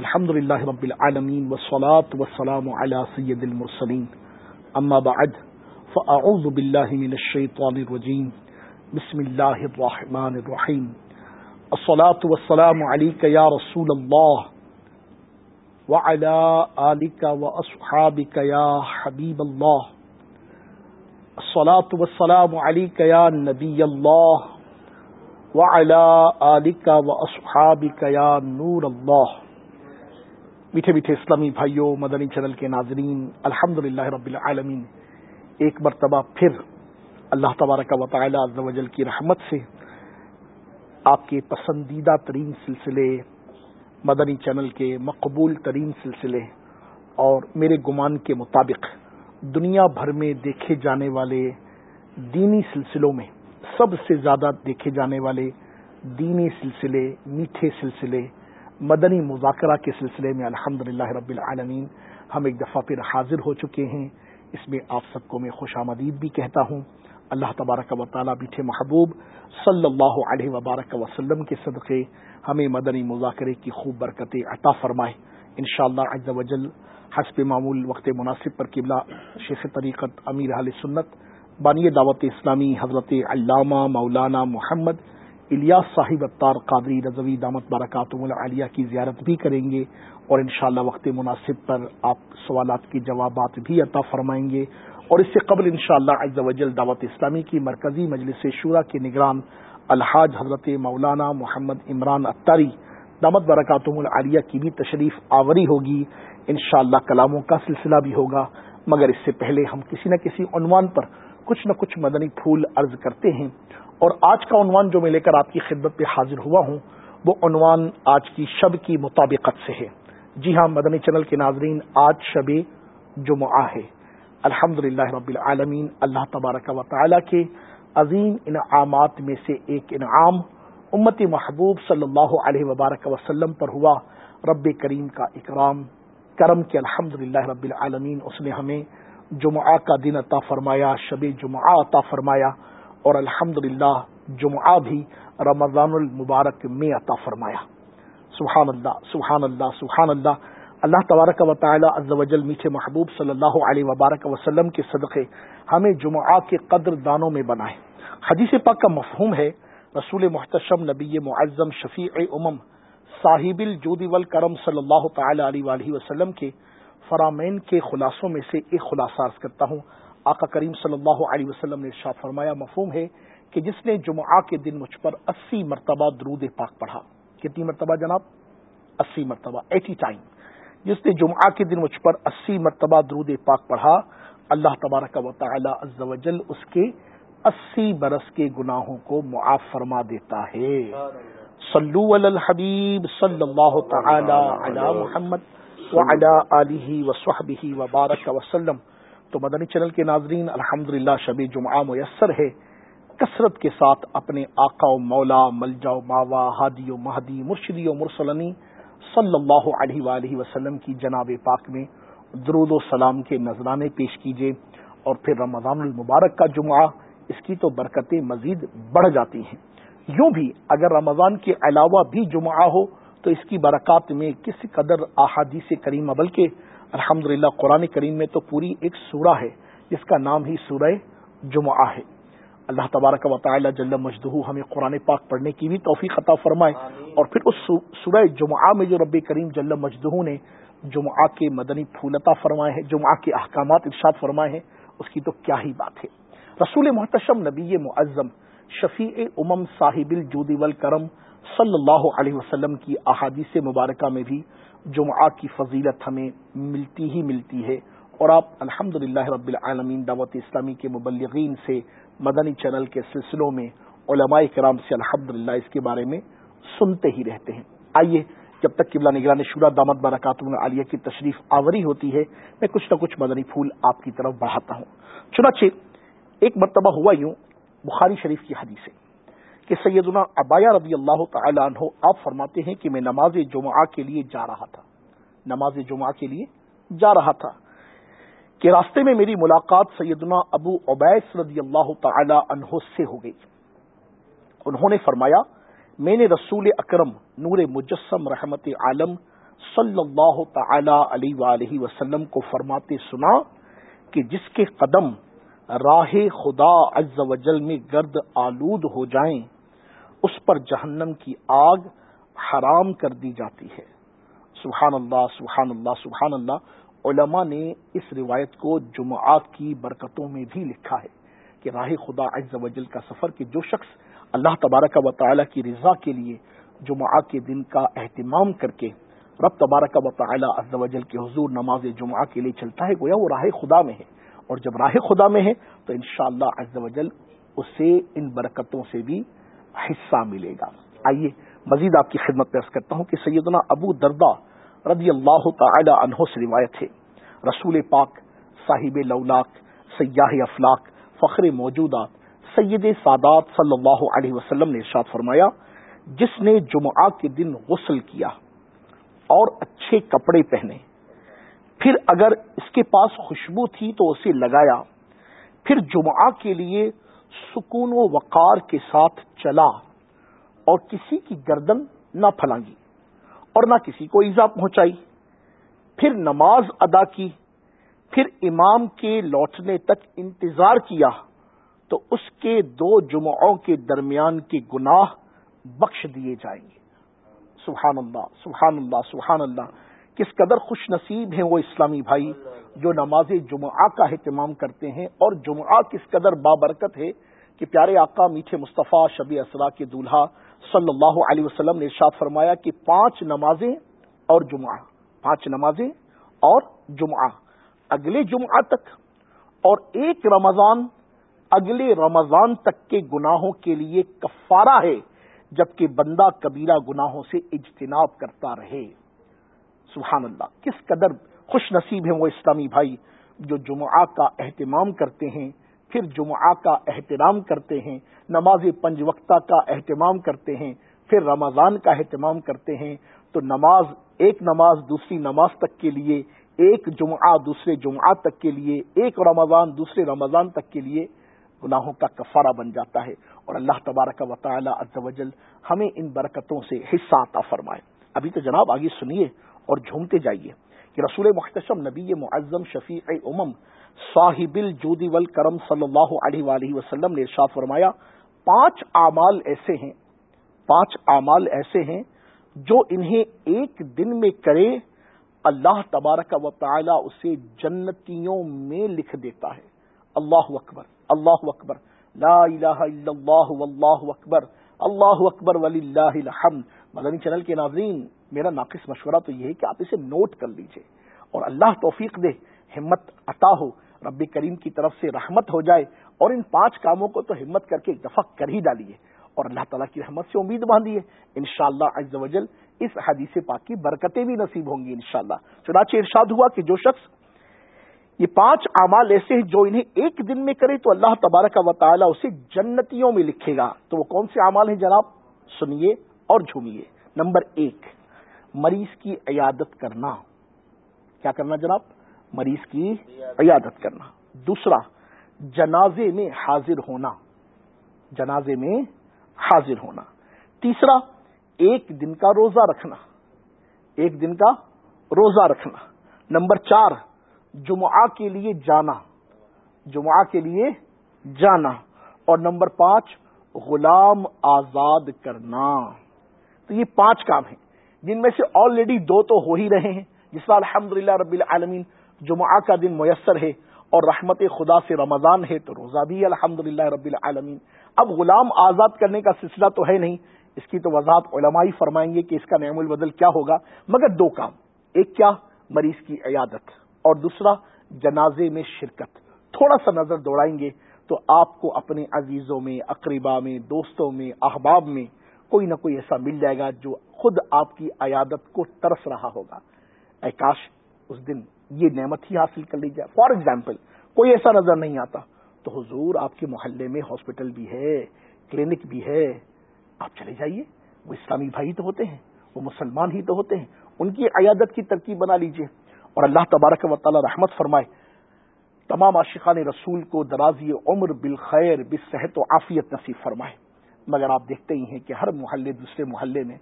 الحمد لله رب العالمين والصلاة والسلام على سيد المرسلين أما بعد فأعوذ بالله من الشيطان الرجيم بسم الله الرحمن الرحيم الصلاة والسلام عليك يا رسول الله وعلى آلك وأصحابك يا حبيب الله الصلاة والسلام عليك يا نبي الله وعلى آلك وأصحابك يا نور الله میٹھے میٹھے اسلامی بھائیوں، مدنی چینل کے ناظرین الحمد رب العالمین۔ ایک مرتبہ پھر اللہ تبارک و تعالی عز و جل کی رحمت سے آپ کے پسندیدہ ترین سلسلے مدنی چینل کے مقبول ترین سلسلے اور میرے گمان کے مطابق دنیا بھر میں دیکھے جانے والے دینی سلسلوں میں سب سے زیادہ دیکھے جانے والے دینی سلسلے، میٹھے سلسلے مدنی مذاکرہ کے سلسلے میں الحمد رب العالمین ہم ایک دفعہ پھر حاضر ہو چکے ہیں۔ اس میں آپ سب کو میں خوش آمدید بھی کہتا ہوں۔ اللہ تبارک و تعالیٰ بیٹھے محبوب صلی اللہ علیہ وبارک وسلم کے صدقے ہمیں مدنی مذاکرے کی خوب برکتیں عطا فرمائے۔ ان شاء اللہ وجل حسب معمول وقت مناسب پر قبلہ شیخ طریقت امیر علیہ سنت بانی دعوت اسلامی حضرت علامہ مولانا محمد الیاس صاحب اتار قادری رضوی دامت برکاتم العالیہ کی زیارت بھی کریں گے اور انشاءاللہ وقت مناسب پر آپ سوالات کے جوابات بھی عطا فرمائیں گے اور اس سے قبل انشاءاللہ شاء اللہ وجل دعوت اسلامی کی مرکزی مجلس شورا کے نگران الحاج حضرت مولانا محمد عمران اتاری دامت برکاتم العالیہ کی بھی تشریف آوری ہوگی۔ انشاءاللہ کلاموں کا سلسلہ بھی ہوگا، مگر اس سے پہلے ہم کسی نہ کسی عنوان پر کچھ نہ کچھ مدنی پھول عرض کرتے ہیں۔ اور آج کا عنوان جو میں لے کر آپ کی خدمت پہ حاضر ہوا ہوں، وہ عنوان آج کی شب کی مطابقت سے ہے۔ جی ہاں مدنی چینل کے ناظرین، آج شب جمعہ ہے۔ الحمد رب العالمین، اللہ تبارک و تعالی کے عظیم انعامات میں سے ایک انعام امت محبوب صلی اللہ علیہ وبارک وسلم پر ہوا۔ رب کریم کا اکرام، کرم کے الحمد رب العالمین، اس نے ہمیں جمعہ کا دن عطا فرمایا، شب جمعہ عطا فرمایا۔ اور الحمد جمعہ بھی رمضان المبارک میں عطا فرمایا۔ سبحان اللہ سبحان اللہ سبحان اللہ اللہ تبارک و تعالی عز و جل میٹھے محبوب صلی اللہ علیہ وبارک وسلم کے صدقے ہمیں جمعہ کے قدر دانوں میں بنائے۔ حدیث پاک کا مفہوم ہے، رسول محتشم نبی معظم شفیع امم صاحب الجودی والکرم صلی اللہ تعالی علیہ وآلہ وسلم کے فرامین کے خلاصوں میں سے ایک خلاصہ کرتا ہوں۔ آقا کریم صلی اللہ علیہ وسلم نے شاہ فرمایا، مفہوم ہے کہ جس نے جمعہ کے دن مجھ پر اسی مرتبہ درود پاک پڑھا۔ کتنی مرتبہ جناب؟ اسی مرتبہ، ایٹی ٹائم۔ جس نے جمعہ کے دن مجھ پر اسی مرتبہ درود پاک پڑھا، اللہ تبارک و تعالی عز و جل اس کے اسی برس کے گناہوں کو معاف فرما دیتا ہے۔ صلو علی الحبیب صلی اللہ تعالی علی محمد وعلی آلہ وصحبہ وبارک وسلم تو مدنی چینل کے ناظرین الحمد للہ شبی جمعہ میسر ہے۔ کثرت کے ساتھ اپنے آقا و مولا، ملجا و ماوا، ہادی و مہدی، مرشدی و مرسلنی صلی اللہ علیہ وآلہ وسلم کی جناب پاک میں درود و سلام کے نذرانے پیش کیجیے اور پھر رمضان المبارک کا جمعہ، اس کی تو برکتیں مزید بڑھ جاتی ہیں۔ یوں بھی اگر رمضان کے علاوہ بھی جمعہ ہو، تو اس کی برکات میں کس قدر احادیث کریمہ، بلکہ الحمد للہ قرآن کریم میں تو پوری ایک سورہ ہے جس کا نام ہی سورہ جمعہ ہے۔ اللہ تبارک و تعالی جل مجدہ ہمیں قرآن پاک پڑھنے کی بھی توفیق عطا فرمائے۔ اور پھر اس سورہ جمعہ میں جو رب کریم جل مجدہ نے جمعہ کے مدنی پھولتا فرمائے ہیں جمعہ کے احکامات ارشاد فرمائے ہیں اس کی تو کیا ہی بات ہے۔ رسول محتشم نبی معظم شفیع امم صاحب الجودی والکرم صلی اللہ علیہ وسلم کی احادیث مبارکہ میں بھی جمعہ کی فضیلت ہمیں ملتی ہی ملتی ہے۔ اور آپ الحمد رب العالمین دعوت اسلامی کے مبلغین سے مدنی چینل کے سلسلوں میں علماء کرام سے الحمد اس کے بارے میں سنتے ہی رہتے ہیں۔ آئیے، جب تک قبلہ نگران شورا دامت برکات عالیہ کی تشریف آوری ہوتی ہے، میں کچھ نہ کچھ مدنی پھول آپ کی طرف بڑھاتا ہوں۔ چنانچہ، ایک مرتبہ ہوا یوں، بخاری شریف کی حدیث کہ سیدنا ابایا رضی اللہ تعالی عنہ، آپ فرماتے ہیں کہ میں نماز جمعہ کے لیے جا رہا تھا۔ نماز جمعہ کے لیے جا رہا تھا۔ کہ راستے میں میری ملاقات سیدنا ابو عبیس رضی اللہ تعالی عنہ سے ہو گئی۔ انہوں نے فرمایا، میں نے رسول اکرم نور مجسم رحمت عالم صلی اللہ تعالی علیہ وسلم کو فرماتے سنا کہ جس کے قدم راہ خدا عز و جل میں گرد آلود ہو جائیں، اس پر جہنم کی آگ حرام کر دی جاتی ہے۔ سبحان اللہ سبحان اللہ سبحان اللہ علماء نے اس روایت کو جمعات کی برکتوں میں بھی لکھا ہے کہ راہ خدا عز و جل کا سفر کہ جو شخص اللہ تبارک و تعالی کی رضا کے لیے جمعہ کے دن کا اہتمام کر کے رب تبارک و تعالی عز و جل کے حضور نماز جمعہ کے لیے چلتا ہے، گویا وہ راہ خدا میں ہے۔ اور جب راہ خدا میں ہے تو انشاءاللہ شاء اللہ جل اسے ان برکتوں سے بھی حصہ ملے گا۔ آئیے مزید آپ کی خدمت پیش کرتا ہوں کہ سیدنا ابو دردا رضی اللہ تعالی عنہ سے روایت ہے۔ رسول پاک، صاحب لولاک سیاح افلاق فخر موجودات، سید سادات صلی اللہ علیہ وسلم نے ارشاد فرمایا، جس نے جمعہ کے دن غسل کیا اور اچھے کپڑے پہنے، پھر اگر اس کے پاس خوشبو تھی تو اسے لگایا، پھر جمعہ کے لیے سکون و وقار کے ساتھ چلا۔ اور کسی کی گردن نہ پھلانگی اور نہ کسی کو ایزا پہنچائی۔ پھر نماز ادا کی، پھر امام کے لوٹنے تک انتظار کیا تو اس کے دو جمعوں کے درمیان کے گناہ بخش دیے جائیں گے۔ سبحان اللہ سبحان اللہ سبحان اللہ۔ کس قدر خوش نصیب ہیں وہ اسلامی بھائی جو نماز جمعہ کا اہتمام کرتے ہیں اور جمعہ کس قدر بابرکت ہے کہ پیارے آقا میٹھے مصطفیٰ شبی اسرا کے دولہا صلی اللہ علیہ وسلم نے ارشاد فرمایا کہ پانچ نمازیں اور جمعہ، پانچ نمازیں اور جمعہ۔ اگلے جمعہ تک اور ایک رمضان، اگلے رمضان تک کے گناہوں کے لیے کفارہ ہے، جبکہ بندہ کبیرہ گناہوں سے اجتناب کرتا رہے۔ سبحان اللہ کس قدر خوش نصیب ہیں وہ اسلامی بھائی جو جمعہ کا اہتمام کرتے ہیں۔ پھر جمعہ کا احترام کرتے ہیں، نماز پنج وقتہ کا اہتمام کرتے ہیں، پھر رمضان کا اہتمام کرتے ہیں۔ تو نماز، ایک نماز دوسری نماز تک کے لیے، ایک جمعہ دوسرے جمعہ تک کے لیے، ایک رمضان دوسرے رمضان تک کے لیے گناہوں کا کفارہ بن جاتا ہے۔ اور اللہ تبارک و تعالی عز و جل ہمیں ان برکتوں سے حصہ عطا فرمائے۔ ابھی تو جناب آگے سنیے اور جھومتے جائیے کہ رسول محتشم نبی معظم شفیع امم صاحب الجودی والکرم صلی اللہ علیہ وآلہ وسلم نے ارشاد فرمایا، پانچ اعمال ایسے ہیں، پانچ اعمال ایسے ہیں جو انہیں ایک دن میں کرے، اللہ تبارک و تعالی اسے جنتیوں میں لکھ دیتا ہے۔ اللہ اکبر اللہ اکبر، لا الہ الا اللہ واللہ اکبر، اللہ اکبر ولی اللہ الحمد۔ مدنی چینل کے ناظرین، میرا ناقص مشورہ تو یہ ہے کہ آپ اسے نوٹ کر لیجیے اور اللہ توفیق دے، ہمت عطا ہو۔ رب کریم کی طرف سے رحمت ہو جائے اور ان پانچ کاموں کو تو ہمت کر کے ایک دفعہ کر ہی ڈالیے اور اللہ تعالیٰ کی رحمت سے امید باندھیے ان شاء اللہ وجل اس حدیث پاک کی برکتیں بھی نصیب ہوں گی انشاءاللہ۔ چنانچہ ارشاد ہوا کہ جو شخص یہ پانچ اعمال ایسے ہیں جو انہیں ایک دن میں کرے تو اللہ تبارک و تعالیٰ اسے جنتیوں میں لکھے گا۔ تو وہ کون سے اعمال ہیں جناب؟ سنیے اور جھومیے۔ نمبر ایک، مریض کی عیادت کرنا۔ کیا کرنا جناب؟ مریض کی عیادت کرنا۔ دوسرا، جنازے میں حاضر ہونا۔ جنازے میں حاضر ہونا۔ تیسرا، ایک دن کا روزہ رکھنا۔ ایک دن کا روزہ رکھنا۔ نمبر چار، جمعہ کے لیے جانا۔ جمعہ کے لیے جانا۔ اور نمبر پانچ، غلام آزاد کرنا۔ تو یہ پانچ کام ہیں۔ جن میں سے آلریڈی دو تو ہو ہی رہے ہیں۔ جس کا الحمد رب العالمین جمعہ کا دن میسر ہے اور رحمت خدا سے رمضان ہے تو روزہ بھی الحمد رب العالمین۔ اب غلام آزاد کرنے کا سلسلہ تو ہے نہیں۔ اس کی تو وضاحت علمائی فرمائیں گے کہ اس کا نعم البدل کیا ہوگا۔ مگر دو کام۔ ایک کیا؟ مریض کی عیادت۔ اور دوسرا، جنازے میں شرکت۔ تھوڑا سا نظر دوڑائیں گے تو آپ کو اپنے عزیزوں میں، اقربا میں، دوستوں میں، احباب میں کوئی نہ کوئی ایسا مل جائے گا جو خود آپ کی عیادت کو ترس رہا ہوگا۔ اے کاش، اس دن یہ نعمت ہی حاصل کر لی جائے۔ فار ایگزامپل کوئی ایسا نظر نہیں آتا۔ تو حضور آپ کے محلے میں ہاسپٹل بھی ہے کلینک بھی ہے۔ آپ چلے جائیے۔ وہ اسلامی بھائی تو ہوتے ہیں، وہ مسلمان ہی تو ہوتے ہیں۔ ان کی عیادت کی ترکیب بنا لیجیے۔ اور اللہ تبارک و تعالی رحمت فرمائے، تمام عاشقان رسول کو درازی عمر بالخیر بصحت و عافیت نصیب فرمائے۔ مگر آپ دیکھتے ہی ہیں کہ ہر محلے دوسرے محلے میں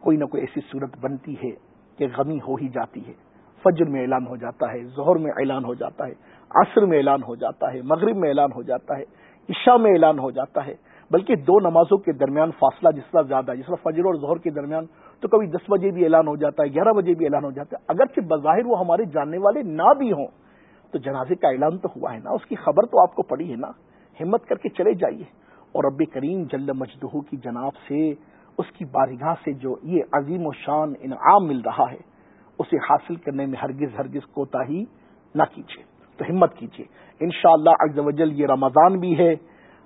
کوئی نہ کوئی ایسی صورت بنتی ہے کہ غمی ہو ہی جاتی ہے۔ فجر میں اعلان ہو جاتا ہے، ظہر میں اعلان ہو جاتا ہے، عصر میں اعلان ہو جاتا ہے، مغرب میں اعلان ہو جاتا ہے، عشاء میں اعلان ہو جاتا ہے۔ بلکہ دو نمازوں کے درمیان فاصلہ جس طرح زیادہ ہے، جس طرح فجر اور ظہر کے درمیان تو کبھی دس بجے بھی اعلان ہو جاتا ہے، گیارہ بجے بھی اعلان ہو جاتا ہے۔ اگرچہ بظاہر وہ ہمارے جاننے والے نہ بھی ہوں، تو جنازے کا اعلان تو ہوا ہے نا۔ اس کی خبر تو آپ کو پڑی ہے نا۔ ہمت کر کے چلے جائیے۔ اور رب کریم جل مجدہ کی جناب سے، اس کی بارگاہ سے جو یہ عظیم و شان انعام مل رہا ہے اسے حاصل کرنے میں ہرگز ہرگز کوتا ہی نہ کیجیے، تو ہمت کیجیے۔ ان شاء اللہ یہ رمضان بھی ہے،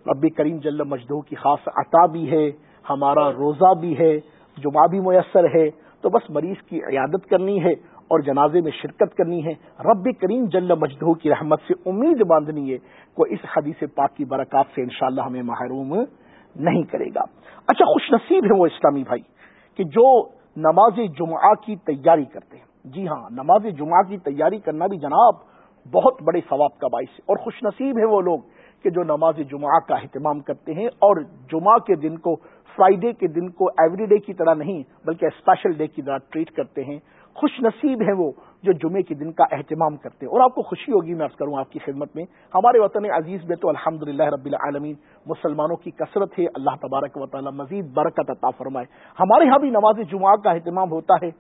رب کریم جل مجدو کی خاص عطا بھی ہے، ہمارا روزہ بھی ہے، جمعہ بھی میسر ہے، تو بس مریض کی عیادت کرنی ہے اور جنازے میں شرکت کرنی ہے۔ رب کریم جل مجدو کی رحمت سے امید باندھنی ہے کو اس حدیث پاک کی برکات سے انشاءاللہ ہمیں محروم نہیں کرے گا۔ اچھا خوش نصیب ہے وہ اسلامی بھائی کہ جو نماز جمعہ کی تیاری کرتے ہیں۔ جی ہاں نماز جمعہ کی تیاری کرنا بھی جناب بہت بڑے ثواب کا باعث ہے۔ اور خوش نصیب ہے وہ لوگ کہ جو نماز جمعہ کا اہتمام کرتے ہیں اور جمعہ کے دن کو، فرائیڈے کے دن کو ایوری ڈے کی طرح نہیں، بلکہ اسپیشل ڈے کی طرح ٹریٹ کرتے ہیں۔ خوش نصیب ہیں وہ جو جمعے کے دن کا اہتمام کرتے ہیں۔ اور آپ کو خوشی ہوگی میں ارض کروں آپ کی خدمت میں، ہمارے وطن عزیز میں تو الحمد رب العالمین، مسلمانوں کی کثرت ہے، اللہ تبارک و تعالی مزید برکت عطا فرمائے۔ ہمارے ہاں بھی نماز جمعہ کا اہتمام ہوتا ہے۔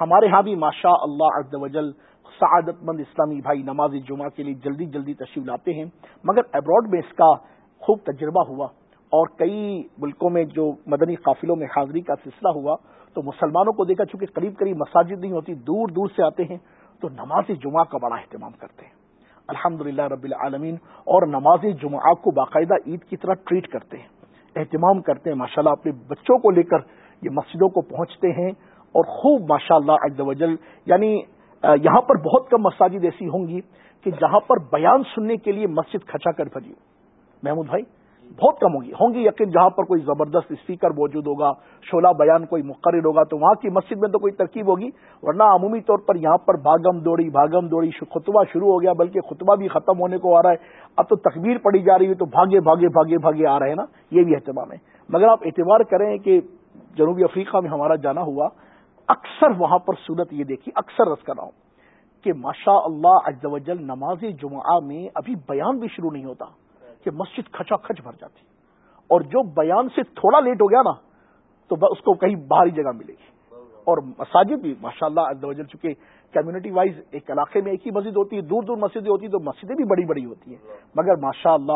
ہمارے ہاں بھی ماشاء اللہ عز و جل سعادت مند اسلامی بھائی نماز جمعہ کے لیے جلدی جلدی تشریف لاتے ہیں۔ مگر ابراڈ میں اس کا خوب تجربہ ہوا اور کئی ملکوں میں جو مدنی قافلوں میں حاضری کا سلسلہ ہوا تو مسلمانوں کو دیکھا چونکہ قریب قریب مساجد نہیں ہوتی، دور دور سے آتے ہیں، تو نماز جمعہ کا بڑا اہتمام کرتے ہیں۔ الحمد رب العالمین، اور نماز جمعہ کو باقاعدہ عید کی طرح ٹریٹ کرتے ہیں، اہتمام کرتے ہیں۔ ماشاء اللہ اپنے بچوں کو لے کر یہ مسجدوں کو پہنچتے ہیں، اور خوب ماشاء اللہ یعنی یہاں پر بہت کم مساجد ایسی ہوں گی کہ جہاں پر بیان سننے کے لیے مسجد کھچا کر بھری محمود بھائی؟ بہت کم ہوگی۔ ہوں گی یقین جہاں پر کوئی زبردست اسپیکر موجود ہوگا شولہ بیان کوئی مقرر ہوگا، تو وہاں کی مسجد میں تو کوئی ترکیب ہوگی۔ ورنہ عمومی طور پر یہاں پر بھاگم دوڑی بھاگم دوڑی خطبہ شروع ہو گیا، بلکہ خطبہ بھی ختم ہونے کو آ رہا ہے۔ اب تو تکبیر پڑی جا رہی ہے تو بھاگے بھاگے بھاگے بھاگے آ رہے ہیں نا۔ یہ بھی اہتمام ہے۔ مگر آپ اعتبار کریں کہ جنوبی افریقہ میں ہمارا جانا ہوا، اکثر وہاں پر صورت یہ دیکھی، اکثر رس کر رہا ہوں کہ ماشاء اللہ جل نماز جمعہ میں ابھی بیان بھی شروع نہیں ہوتا۔ کہ مسجد کھچا کھچ بھر جاتی۔ اور جو بیان سے تھوڑا لیٹ ہو گیا نا، تو اس کو کہیں باہری جگہ ملے گی۔ اور مساجد بھی ماشاء اللہ چونکہ کمیونٹی وائز ایک علاقے میں ایک ہی مسجد ہوتی ہے، دور دور مسجدیں ہوتی ہیں، تو مسجدیں بھی بڑی بڑی ہوتی ہیں۔ مگر ماشاء اللہ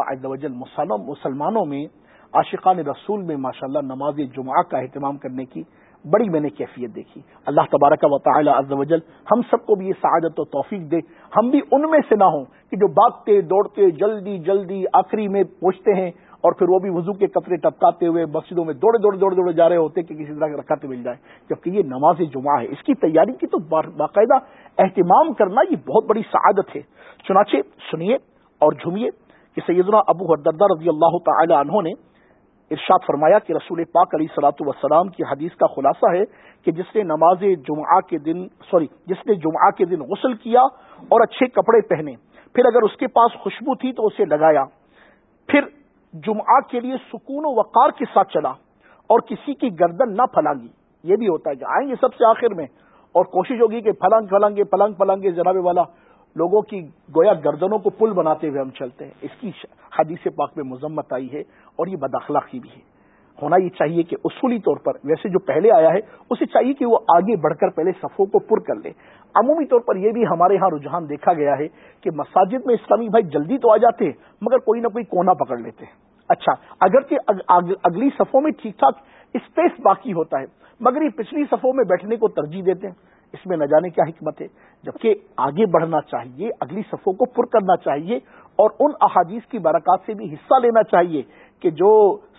مسلمانوں میں، عاشقان رسول میں ماشاء اللہ نماز جمعہ کا اہتمام کرنے کی بڑی میں نے کیفیت دیکھی۔ اللہ تبارک و تعالی عز و جل ہم سب کو بھی یہ سعادت و توفیق دے۔ ہم بھی ان میں سے نہ ہوں کہ جو باغتے دوڑتے، جلدی جلدی آخری میں پہنچتے ہیں اور پھر وہ بھی وضو کے قطرے ٹپکاتے ہوئے مسجدوں میں دوڑے دوڑے دوڑے دوڑے جا رہے ہوتے کہ کسی طرح رکھاتے مل جائے۔ جبکہ یہ نماز جمعہ ہے۔ اس کی تیاری کی تو باقاعدہ اہتمام کرنا یہ بہت بڑی سعادت ہے۔ چنانچہ سنیے اور جھومیے کہ سیدنا ابو حردردہ رضی اللہ تعالی عنہ نے ارشاد فرمایا کہ رسول پاک علیہ سلاۃ وسلام کی حدیث کا خلاصہ ہے کہ جس نے نماز جمعہ کے دن، سوری، جس نے جمعہ کے دن غسل کیا اور اچھے کپڑے پہنے، پھر اگر اس کے پاس خوشبو تھی تو اسے لگایا، پھر جمعہ کے لیے سکون و وقار کے ساتھ چلا اور کسی کی گردن نہ پھلانگی۔ یہ بھی ہوتا ہے کہ آئیں گے سب سے آخر میں اور کوشش ہوگی کہ پھلانگ، پھلانگے، پلنگ، پلنگے، جناب والا لوگوں کی گویا گردنوں کو پل بناتے ہوئے ہم چلتے ہیں۔ اس کی حدیث پاک میں مذمت آئی ہے اور یہ بداخلاقی بھی ہے۔ ہونا یہ چاہیے کہ اصولی طور پر ویسے جو پہلے آیا ہے، اسے چاہیے کہ وہ آگے بڑھ کر پہلے صفوں کو پر کر لے۔ عمومی طور پر یہ بھی ہمارے ہاں رجحان دیکھا گیا ہے کہ مساجد میں اسلامی بھائی جلدی تو آ جاتے ہیں، مگر کوئی نہ کوئی کونا پکڑ لیتے ہیں۔ اچھا اگر کہ اگلی صفوں میں ٹھیک ٹھاک اسپیس باقی ہوتا ہے، مگر یہ پچھلی صفوں میں بیٹھنے کو ترجیح دیتے ہیں۔ اس میں نہ جانے کیا حکمت ہے، جبکہ آگے بڑھنا چاہیے، اگلی صفوں کو پر کرنا چاہیے، اور ان احادیث کی برکات سے بھی حصہ لینا چاہیے کہ جو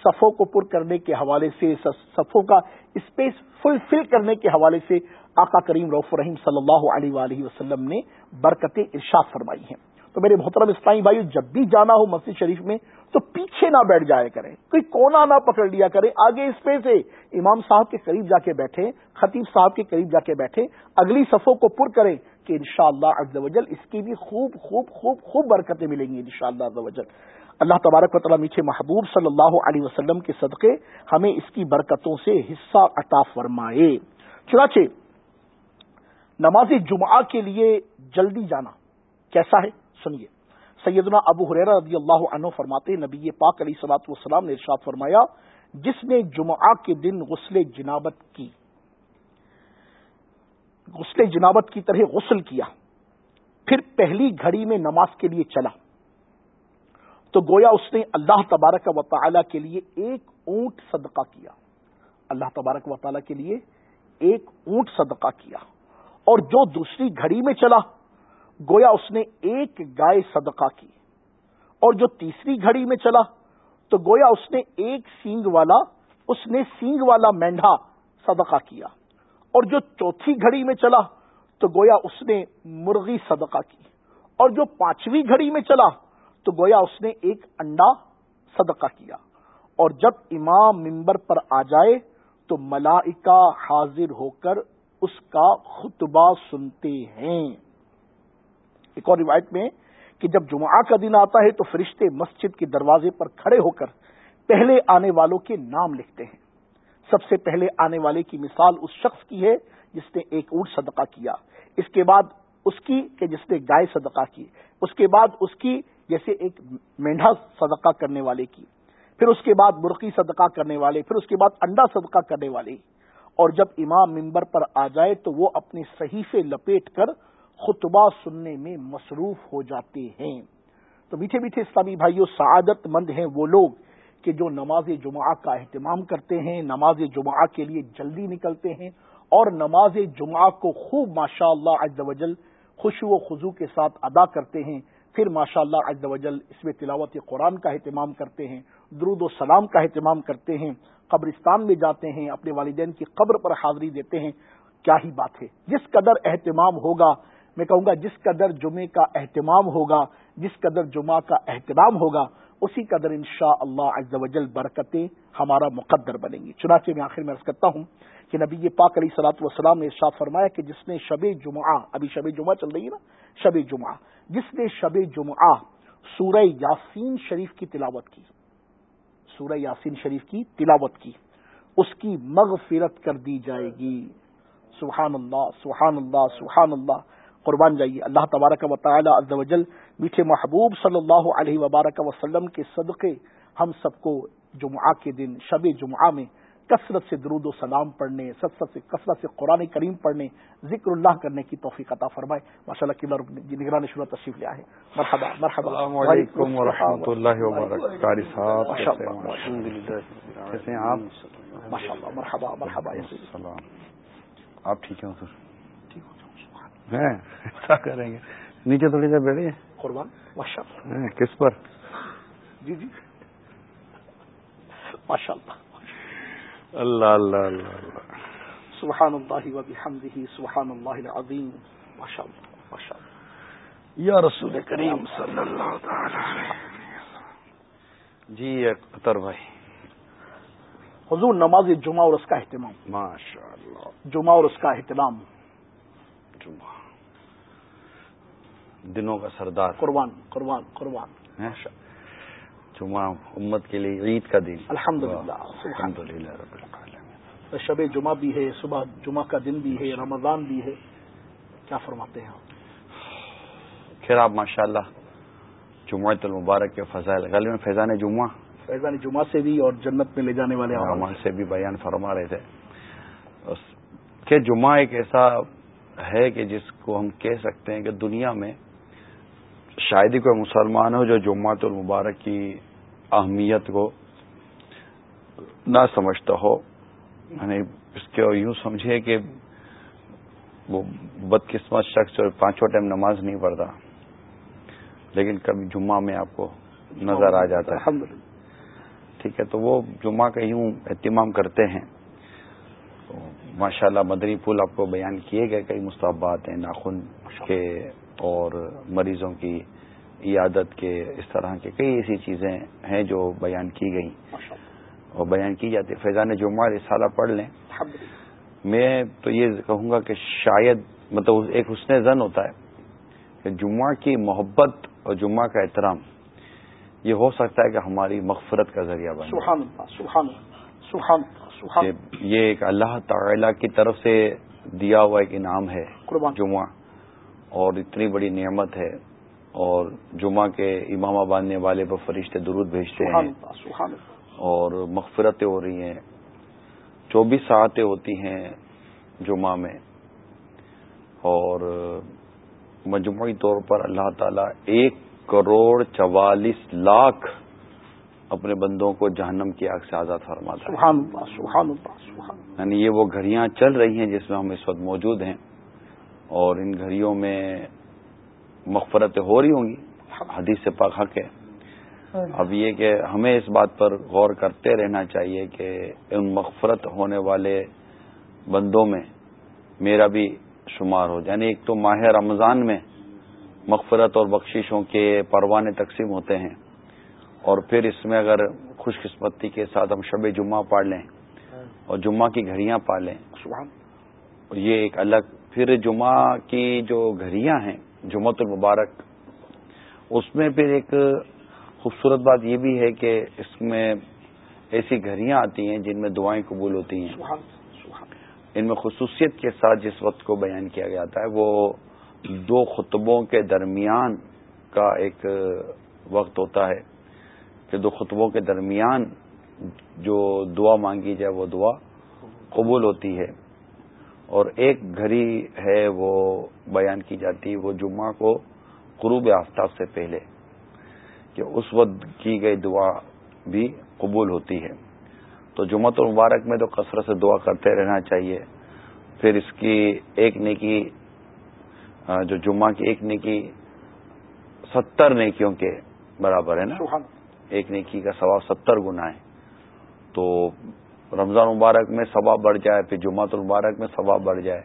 صفوں کو پر کرنے کے حوالے سے، صفوں کا اسپیس فلفل کرنے کے حوالے سے آقا کریم روف رحیم صلی اللہ علیہ وآلہ وسلم نے برکتیں ارشاد فرمائی ہیں۔ تو میرے محترم اسلامی بھائی جب بھی جانا ہو مسجد شریف میں تو پیچھے نہ بیٹھ جایا کریں، کوئی کونا نہ پکڑ لیا کرے آگے اس پہ سے امام صاحب کے قریب جا کے بیٹھے خطیب صاحب کے قریب جا کے بیٹھے اگلی صفوں کو پر کریں کہ انشاءاللہ شاء اللہ اس کی بھی خوب خوب خوب خوب برکتیں ملیں گی انشاءاللہ شاء اللہ اللہ تبارک و تعالیٰ میٹھے محبوب صلی اللہ علیہ وسلم کے صدقے ہمیں اس کی برکتوں سے حصہ عطا فرمائے۔ چنانچہ، نماز جمعہ کے لیے جلدی جانا کیسا ہے؟ سنیے۔ سیدنا ابو حریرا رضی اللہ عنہ فرماتے نبی پاک علیہ سلاط والسلام نے ارشاد فرمایا، جس نے جمعہ کے دن غسل جنابت کی، غسل جنابت کی طرح غسل کیا، پھر پہلی گھڑی میں نماز کے لیے چلا، تو گویا اس نے اللہ تبارک و تعالی کے لیے ایک اونٹ صدقہ کیا۔ اللہ تبارک و تعالی کے لیے ایک اونٹ صدقہ کیا۔ اور جو دوسری گھڑی میں چلا گویا اس نے ایک گائے صدقہ کی اور جو تیسری گھڑی میں چلا، تو گویا اس نے ایک سینگ والا، اس نے سینگ والا مینڈا صدقہ کیا اور جو چوتھی گھڑی میں چلا، تو گویا اس نے مرغی صدقہ کی اور جو پانچویں گھڑی میں چلا، تو گویا اس نے ایک انڈا صدقہ کیا اور جب امام ممبر پر آ جائے، تو ملائکہ حاضر ہو کر اس کا خطبہ سنتے ہیں۔ ایک اور روایت میں کہ جب جمعہ کا دن آتا ہے تو فرشتے مسجد کے دروازے پر کھڑے ہو کر پہلے آنے والوں کے نام لکھتے ہیں۔ سب سے پہلے آنے والے کی مثال اس شخص کی ہے جس نے ایک اونٹ صدقہ کیا۔ اس کے بعد اس کی کہ جس نے گائے صدقہ کی۔ اس کے بعد اس کی جیسے ایک مینڈا صدقہ کرنے والے کی۔ پھر اس کے بعد برقی صدقہ کرنے والے۔ پھر اس کے بعد انڈا صدقہ کرنے والے۔ اور جب امام ممبر پر آ جائے تو وہ اپنی صحیح سے لپیٹ کر خطبہ سننے میں مصروف ہو جاتے ہیں۔ تو میٹھے میٹھے اسلامی بھائیوں سعادت مند ہیں وہ لوگ کہ جو نماز جمعہ کا اہتمام کرتے ہیں، نماز جمعہ کے لیے جلدی نکلتے ہیں اور نماز جمعہ کو خوب ماشاء اللہ عز وجل خوشو و خضو کے ساتھ ادا کرتے ہیں۔ پھر ماشاء اللہ عز وجل اس میں تلاوت قرآن کا اہتمام کرتے ہیں، درود و سلام کا اہتمام کرتے ہیں، قبرستان میں جاتے ہیں، اپنے والدین کی قبر پر حاضری دیتے ہیں۔ کیا ہی بات ہے، جس قدر اہتمام ہوگا میں کہوں گا جس قدر جمعے کا اہتمام ہوگا، جس قدر جمعہ کا اہتمام ہوگا، اسی قدر ان شاء اللہ عز برکتیں ہمارا مقدر بنیں گی۔ چنانچہ میں آخر میں عرض کرتا ہوں کہ نبی پاک علیہ سلاط وسلام نے ارشاد فرمایا کہ جس نے شب جمعہ، ابھی شب جمعہ چل رہی ہے نا؟ شب جمعہ، جس نے شب جمعہ سورہ یاسین شریف کی تلاوت کی، سورہ یاسین شریف کی تلاوت کی، اس کی مغفرت کر دی جائے گی۔ سبحان اللہ سبحان اللہ سبحان اللہ۔ قربان جائیے۔ اللہ تبارک و تعالی عز و جل میٹھے محبوب صلی اللہ علیہ وبارک وسلم کے صدقے ہم سب کو جمعہ کے دن شب جمعہ میں کثرت سے درود و سلام پڑھنے کثرت سے کثرت سے قرآن کریم پڑھنے ذکر اللہ کرنے کی توفیق عطا فرمائے۔ ماشاء اللہ کی نگران شروع تشریف لیا ہے۔ مرحبا مرحبا۔ السلام علیکم ورحمۃ اللہ وبرکاتہ۔ مرحبا مرحبا۔ آپ ٹھیک ہیں؟ سر ایسا کریں گے؟ نیچے تھوڑی دیر بیٹھے قربان کس پر؟ جی جی۔ ماشاء اللہ۔ اللہ اللہ اللہ سبحان اللہ و بحمدہ سبحان اللہ العظیم۔ ماشاء اللہ ماشاء اللہ۔ یا رسول کریم صلی اللہ تعالی جی اختر بھائی۔ حضور نماز جمعہ اور اس کا اہتمام۔ ماشاء اللہ۔ جمعہ اور اس کا اہتمام جمعہ۔ دنوں کا سردار۔ قربان قربان قربان۔ جمعہ امت کے لیے عید کا دن۔ الحمد للہ شب جمعہ بھی ہے صبح جمعہ کا دن بھی ہے رمضان بھی ہے۔ کیا فرماتے ہیں خیر آپ ماشاء اللہ جمعہ المبارک کے فضائل غل میں فیضان جمعہ۔ فیضان جمعہ سے بھی اور جنت میں لے جانے والے رحمان سے بھی بیان فرما رہے تھے۔ کہ جمعہ ایک ایسا ہے کہ جس کو ہم کہہ سکتے ہیں کہ دنیا میں شاید ہی کوئی مسلمان ہو جو جمعۃ المبارک کی اہمیت کو نہ سمجھتا ہو۔ یعنی اس کے یوں سمجھے کہ وہ بدقسمت شخص جو پانچوں ٹائم نماز نہیں پڑھتا لیکن کبھی جمعہ میں آپ کو نظر آ جاتا ہے۔ ٹھیک ہے تو وہ جمعہ کا یوں اہتمام کرتے ہیں۔ ماشاء اللہ مدری پھول آپ کو بیان کیے گئے کئی مستحبات ہیں ناخن کے اور مریضوں کی عیادت کے اس طرح کے کئی ایسی چیزیں ہیں جو بیان کی گئیں۔ اور بیان کی جاتی فیضان جمعہ رسالہ پڑھ لیں۔ میں تو یہ کہوں گا کہ شاید مطلب ایک حسن زن ہوتا ہے کہ جمعہ کی محبت اور جمعہ کا احترام یہ ہو سکتا ہے کہ ہماری مغفرت کا ذریعہ بنے۔ سبحان سبحان سبحان یہ ایک اللہ تعالی کی طرف سے دیا ہوا ایک انعام ہے۔ جمعہ۔ اور اتنی بڑی نعمت ہے اور جمعہ کے امام باندھنے والے پر فرشتے درود بھیجتے ہیں اور مغفرتیں ہو رہی ہیں۔ چوبیس ساعتیں ہوتی ہیں جمعہ میں۔ اور مجموعی طور پر اللہ تعالی ایک کروڑ چوالیس لاکھ اپنے بندوں کو جہنم کی آگ سے آزاد فرماتا ہے۔ یعنی یہ وہ گھڑیاں چل رہی ہیں جس میں ہم اس وقت موجود ہیں۔ اور ان گھڑیوں میں مغفرتیں ہو رہی ہوں گی۔ حدیث سے پاک حق ہے۔ اب یہ کہ ہمیں اس بات پر غور کرتے رہنا چاہیے کہ ان مغفرت ہونے والے بندوں میں میرا بھی شمار ہو۔ یعنی ایک تو ماہ رمضان میں مغفرت اور بخششوں کے پروانے تقسیم ہوتے ہیں۔ اور پھر اس میں اگر خوش قسمتی کے ساتھ ہم شب جمعہ پاڑ لیں اور جمعہ کی گھڑیاں پالیں یہ ایک الگ پھر جمعہ کی جو گھڑیاں ہیں جمعۃ المبارک اس میں پھر ایک خوبصورت بات یہ بھی ہے کہ اس میں ایسی گھڑیاں آتی ہیں جن میں دعائیں قبول ہوتی ہیں۔ ان میں خصوصیت کے ساتھ جس وقت کو بیان کیا گیا ہے وہ دو خطبوں کے درمیان کا ایک وقت ہوتا ہے کہ دو خطبوں کے درمیان جو دعا مانگی جائے وہ دعا قبول ہوتی ہے۔ اور ایک گھڑی ہے وہ بیان کی جاتی وہ جمعہ کو قروب آفتاب سے پہلے کہ اس وقت کی گئی دعا بھی قبول ہوتی ہے۔ تو جمعہ المبارک میں تو کثرت سے دعا کرتے رہنا چاہیے۔ پھر اس کی ایک نیکی جو جمعہ کی ایک نیکی ستر نیکیوں کے برابر ہے نا؟ ایک نیکی کا ثواب ستر گنا ہے۔ تو رمضان مبارک میں ثواب بڑھ جائے پھر جمعہ المبارک میں ثواب بڑھ جائے۔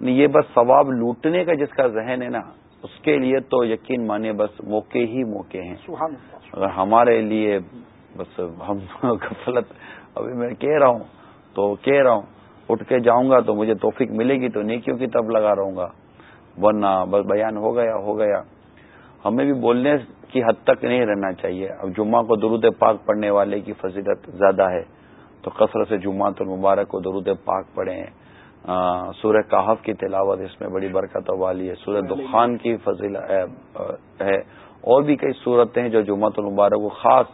یہ بس ثواب لوٹنے کا جس کا ذہن ہے نا اس کے لیے تو یقین مانے بس موقع ہی موقع ہیں۔ اگر ہمارے لیے بس ہم غفلت ابھی میں کہہ رہا ہوں تو کہہ رہا ہوں اٹھ کے جاؤں گا تو مجھے توفیق ملے گی تو نیکیوں کی طرف لگا رہوں گا۔ ورنہ بس بیان ہو گیا ہو گیا۔ ہمیں بھی بولنے کی حد تک نہیں رہنا چاہیے۔ اب جمعہ کو درود پاک پڑھنے والے کی فضیلت زیادہ ہے۔ تو کثرت سے جمعہ تو مبارک کو درود پاک پڑھیں۔ سورہ کہف کی تلاوت اس میں بڑی برکت والی ہے۔ سورہ دخان کی فضیل ہے۔ اور بھی کئی صورتیں ہیں جو جمعہ المبارک کو خاص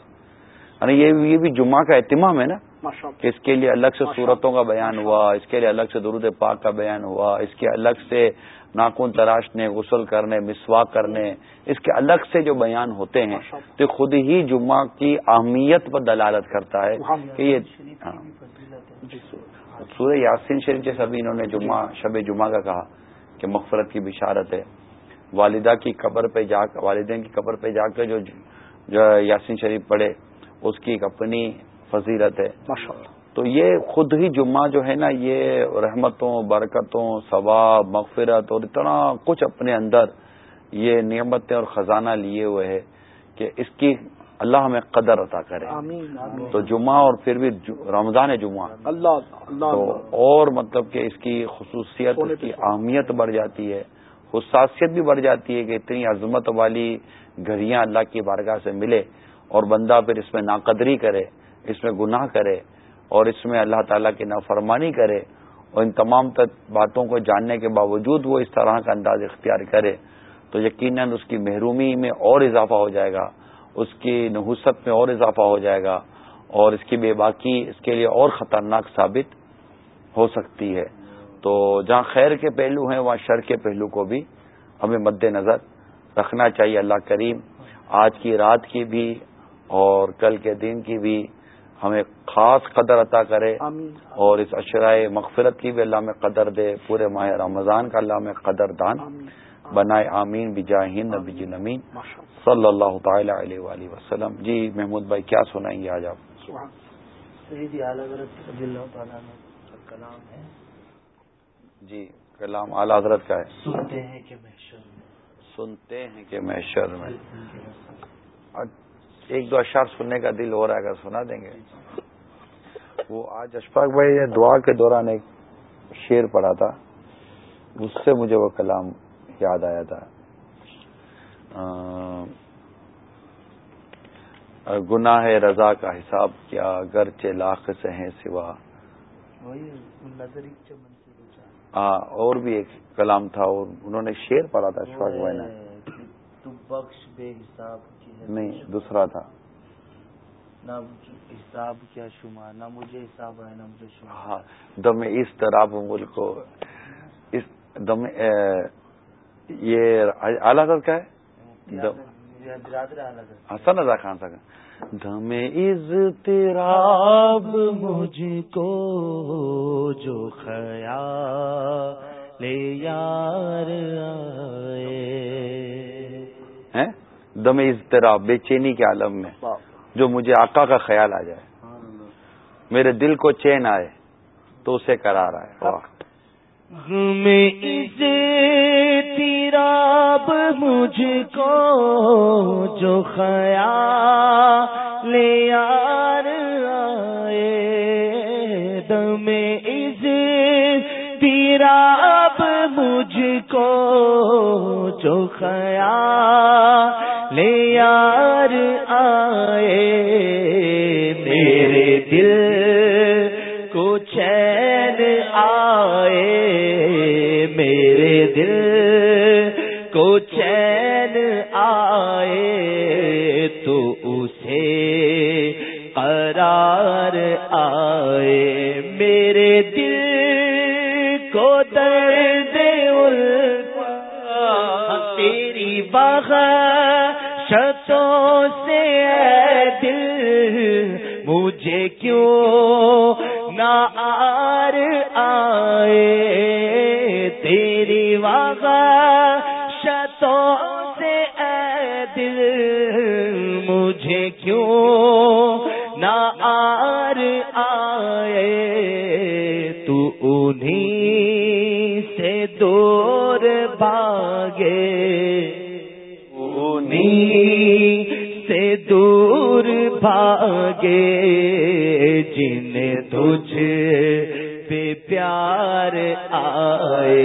یعنی یہ بھی جمعہ کا اہتمام ہے نا؟ کہ اس کے لیے الگ سے صورتوں کا بیان ہوا اس کے لیے الگ سے درود پاک کا بیان ہوا اس کے الگ سے ناخن تراشنے غسل کرنے مسواک کرنے اس کے الگ سے جو بیان ہوتے ہیں تو خود ہی جمعہ کی اہمیت پر دلالت کرتا ہے کہ یہ ہاں۔ سورہ یاسین شریف جیسے ابھی انہوں نے جمعہ شب جمعہ کا کہا کہ مغفرت کی بشارت ہے۔ والدہ کی قبر پہ جا کر والدین کی قبر پہ جا کر جو جو یاسین شریف پڑھے اس کی ایک اپنی فضیلت ہے۔ تو یہ خود ہی جمعہ جو ہے نا یہ رحمتوں برکتوں ثواب مغفرت اور اتنا کچھ اپنے اندر یہ نعمتیں اور خزانہ لیے ہوئے ہے کہ اس کی اللہ ہمیں قدر عطا کرے۔ آمین آمین۔ تو جمعہ اور پھر بھی رمضان جمعہ۔ اللہ تو اللہ اور مطلب کہ اس کی خصوصیت اس کی اہمیت بڑھ جاتی ہے حساسیت بھی بڑھ جاتی ہے کہ اتنی عظمت والی گھڑیاں اللہ کی بارگاہ سے ملے اور بندہ پھر اس میں ناقدری کرے اس میں گناہ کرے۔ اور اس میں اللہ تعالیٰ کی نافرمانی کرے اور ان تمام باتوں کو جاننے کے باوجود وہ اس طرح کا انداز اختیار کرے، تو یقیناً اس کی محرومی میں اور اضافہ ہو جائے گا، اس کی نحوست میں اور اضافہ ہو جائے گا، اور اس کی بے باکی اس کے لیے اور خطرناک ثابت ہو سکتی ہے۔ تو جہاں خیر کے پہلو ہیں، وہاں شر کے پہلو کو بھی ہمیں مد نظر رکھنا چاہیے۔ اللہ کریم، آج کی رات کی بھی اور کل کے دن کی بھی ہمیں خاص قدر عطا کرے اور اس اشرائے مغفرت کی بھی اللہ میں قدر دے پورے ماہ رمضان کا اللہ میں قدر دان۔ بنائے آمین بجاہین نبی جی نمین۔ صلی اللہ تعالی علیہ وآلہ وسلم۔ جی محمود بھائی کیا سنائیں گے آج آپ؟ کلام ہے۔ جی کلام اعلی حضرت کا ہے۔ سنتے ہیں کہ محشر میں۔ سنتے ہیں کہ محشر میں۔ ایک دو اشعار سننے کا دل ہو رہا ہے اگر سنا دیں گے۔ وہ آج اشفاق بھائی نے دعا کے دوران ایک شعر پڑھا تھا۔ اس سے مجھے وہ کلام یاد آیا تھا۔ گناہ رضا کا حساب کیا گرچہ لاکھ سے ہیں سوا ہاں اور بھی ایک کلام تھا اور انہوں نے شیر پڑھا تھا اشفاق بھائی نے۔ تو بخش بے حساب۔ نہیں دوسرا تھا۔ نہ حساب کیا شمار نہ مجھے حساب ہے نہ مجھے شمار۔ ہاں دم اس طرح ملک کو اس دم یہ اعلیٰ حضرت کا ہے؟ حسن رضا خان صاحب۔ دم اضطراب مجھ کو جو خیال یار آئے۔ دم اضطراب بے چینی کے عالم میں جو مجھے آقا کا خیال آ جائے۔ میرے دل کو چین آئے تو اسے قرار آئے۔ میں اس تیراب مجھ کو جو خیال یار آئے۔ دم اس تیراب مجھ کو جو خیال یار آئے میرے دل کو چین آئے میرے دل کو چین آئے تو اسے قرار آئے میرے دل کو درد تیری بغ مجھے کیوں نہ آر آئے؟ تیری واغ شتوں سے اے دل، مجھے کیوں نہ آر آئے؟ تو انہیں سے دور بھاگے۔ انہیں سے دور بھاگے جن تجھ پہ پیار آئے،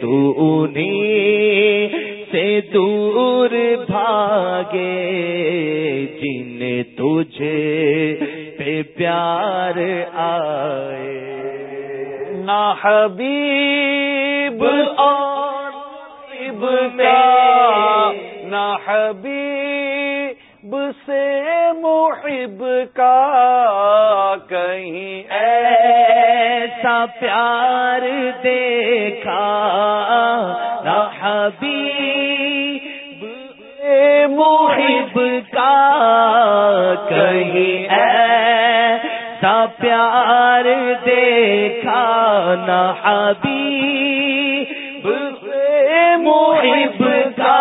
تو انہیں سے دور بھاگے جن تجھ پہ پیار آئے۔ نہ حبیب اور نہ حبیب سے محب کا کہیں ایسا پیار دیکھا نہ حبیب محب کا کہیں ایسا پیار دیکھا نہ حبیب محب کا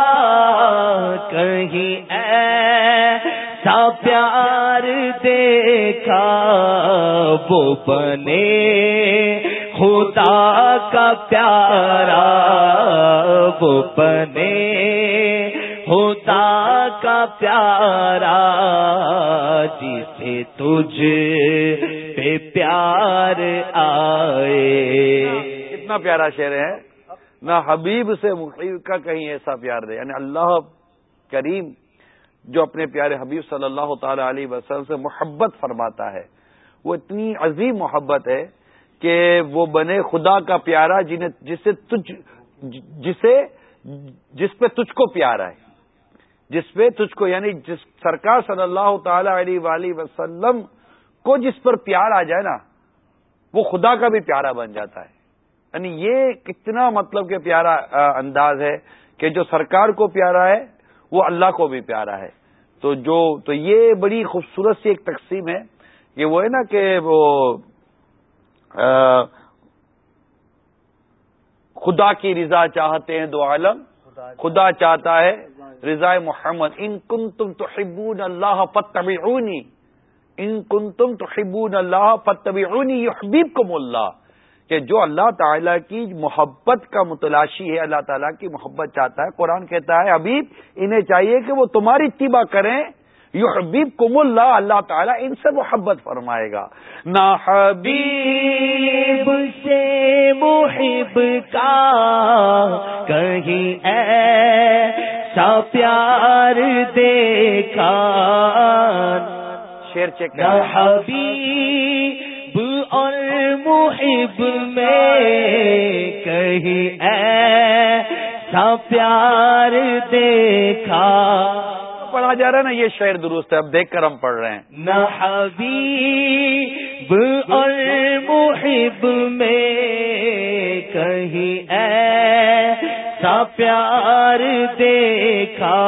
کہیں ایسا پیار دیکھا وہ بنے خدا کا پیارا وہ بنے خدا کا پیارا جسے تجھ پہ پیار آئے کتنا پیارا شعر ہے نہ حبیب سے محیب کا کہیں ایسا پیار دے یعنی اللہ کریم جو اپنے پیارے حبیب صلی اللہ تعالی علیہ وسلم سے محبت فرماتا ہے۔ وہ اتنی عظیم محبت ہے کہ وہ بنے خدا کا پیارا جنہیں جسے تجھ، جسے، جس پہ تجھ کو پیارا ہے جس پہ تجھ کو یعنی جس سرکار صلی اللہ تعالی علیہ وآلہ وسلم کو جس پر پیار آ جائے نا، وہ خدا کا بھی پیارا بن جاتا ہے۔ یعنی یہ کتنا مطلب کہ پیارا انداز ہے کہ جو سرکار کو پیارا ہے وہ اللہ کو بھی پیارا ہے۔ تو جو تو یہ بڑی خوبصورت سی ایک تقسیم ہے کہ وہ ہے نا کہ وہ خدا کی رضا چاہتے ہیں دو عالم۔ خدا چاہتا ہے۔ رضا محمد۔ ان کن تم تو حبون اللہ فتبعونی ان کن تم تو حبون اللہ فتبعونی یحبیبکم اللہ۔ کہ جو اللہ تعالیٰ کی محبت کا متلاشی ہے اللہ تعالیٰ کی محبت چاہتا ہے قرآن کہتا ہے حبیب انہیں چاہیے کہ وہ تمہاری اتباع کریں۔ یو حبیب کم اللہ اللہ تعالیٰ ان سے محبت فرمائے گا۔ نہ حبیب سے محب کا کہیں ایسا پیار دیکھا۔ شیر چیک نہ حبیب اور محب میں کہیں ایسا پیار دیکھا۔ پڑھا جا رہا ہے نا یہ شعر درست ہے اب دیکھ کر ہم پڑھ رہے ہیں۔ نہ حبیب اور محب میں کہیں ایسا پیار دیکھا۔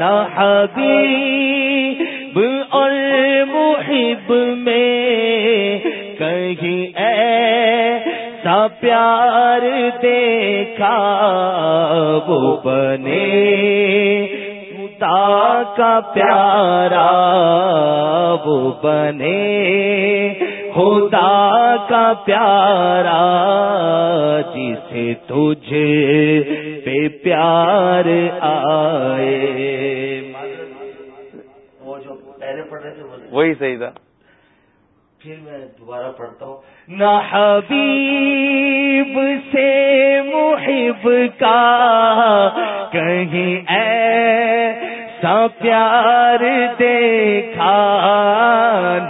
نہ حبیب اور محب میں کہیں ایسا پیار دیکھا وہ بنے کا پیارا وہ بنے خدا کا پیارا جسے تجھ پہ پیار آئے وہ جو پہلے پڑھ رہے تھے وہی صحیح تھا۔ پھر میں دوبارہ پڑھتا ہوں۔ نہ حبیب سے محب کا کہیں اے سا پیار دیکھا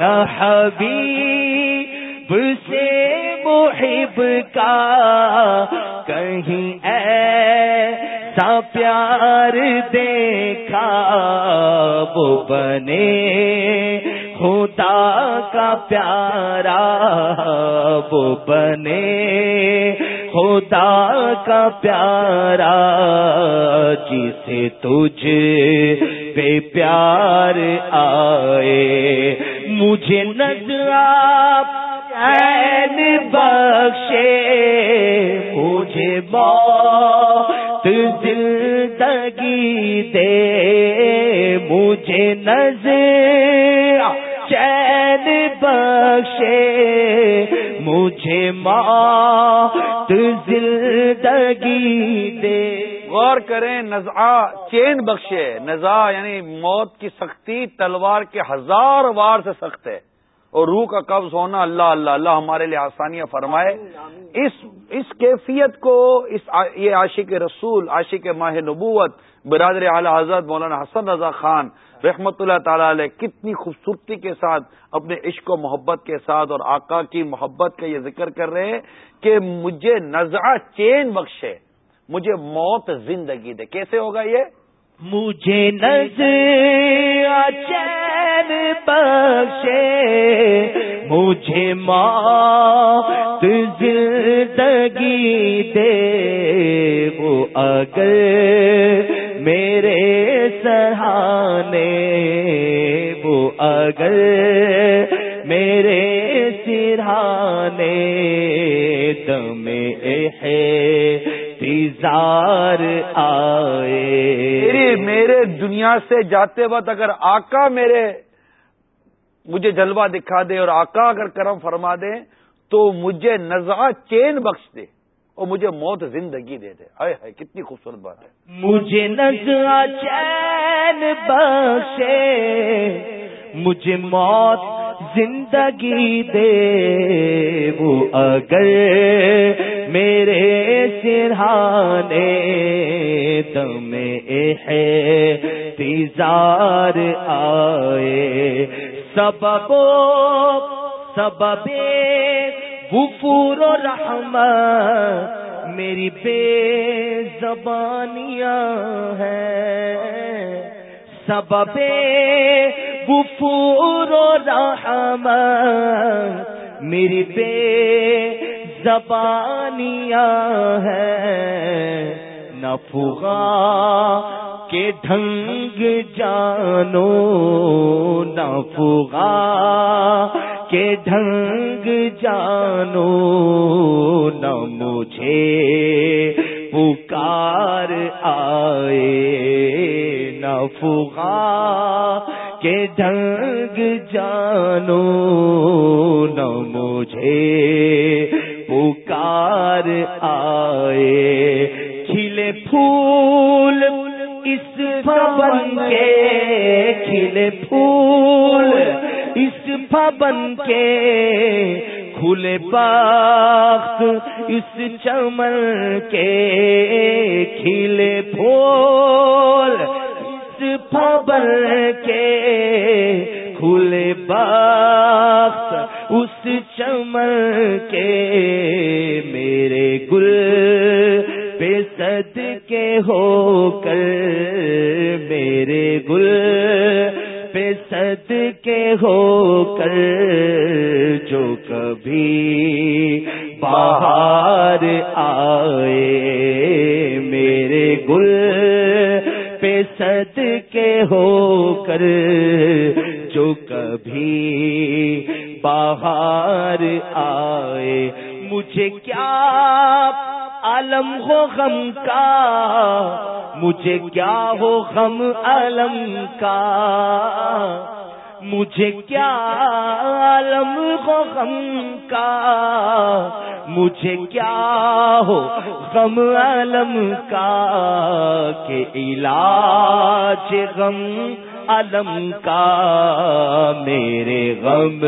نہ حبیب سے محب کا کہیں ایسا پیار دیکھا، وہ بنے۔ خدا کا پیارا وہ بنے۔ خدا کا پیارا جسے تجھ پہ پیار آئے۔ مجھے نظر بخشے۔ مجھے بہت زندگی دے مجھے نظر چین بخشے، مجھے مات زندگی دے۔ غور کریں نزا چین بخشے نزا یعنی موت کی سختی تلوار کے ہزار وار سے سخت ہے۔ اور روح کا قبض ہونا اللہ اللہ اللہ ہمارے لیے آسانیاں فرمائے۔ اس اس کیفیت کو، اس یہ عاشق رسول، عاشق ماہ نبوت، برادر اعلی حضرت مولانا حسن رضا خان رحمت اللہ تعالی علیہ کتنی خوبصورتی کے ساتھ اپنے عشق و محبت کے ساتھ اور آقا کی محبت کا یہ ذکر کر رہے ہیں کہ مجھے نزع چین بخشے، مجھے موت زندگی دے۔ کیسے ہوگا یہ؟ مجھے نظر چین بخشے، مجھے موت زندگی دے۔ وہ اگر میرے سہانے وہ اگر میرے سرحانے دم ہے۔ انتظار آئے۔ میرے دنیا سے جاتے وقت اگر آقا میرے مجھے جلوہ دکھا دے اور آقا اگر کرم فرما دے تو مجھے نزا چین بخش دے۔ اور مجھے موت زندگی دے دے۔ ہائے ہائے، کتنی خوبصورت بات ہے۔ مجھے نظر چین بخشے، مجھے موت زندگی دے۔ وہ اگر میرے سرحانے تم ہے، تیزار آئے۔ سبب سبب غفور و رحمت میری بے زبانیاں ہیں۔ سبب غفور و رحمت میری بے زبانیاں ہیں۔ نفغا کے ڈھنگ جانو نفغا کے ڈھنگ جانو، نہ مجھے پکار آئے، نہ فغا کے ڈھنگ جانو، نہ مجھے پکار آئے۔ کھلے پھول بن کے کھلے باخت اس چمن کے کھلے پھول اس پبن کے کھلے باخت اس چمن کے میرے گل بے سد کے ہو کر میرے گل بے کے ہو کر جو کبھی باہر آئے میرے گل پہ سد کے ہو کر جو کبھی باہر آئے مجھے کیا عالم ہو غم کا۔ مجھے کیا ہو غم علم کا۔ مجھے کیا عالم ہو غم کا۔ مجھے کیا ہو غم علم کا کہ علاج غم علم کا۔ میرے غم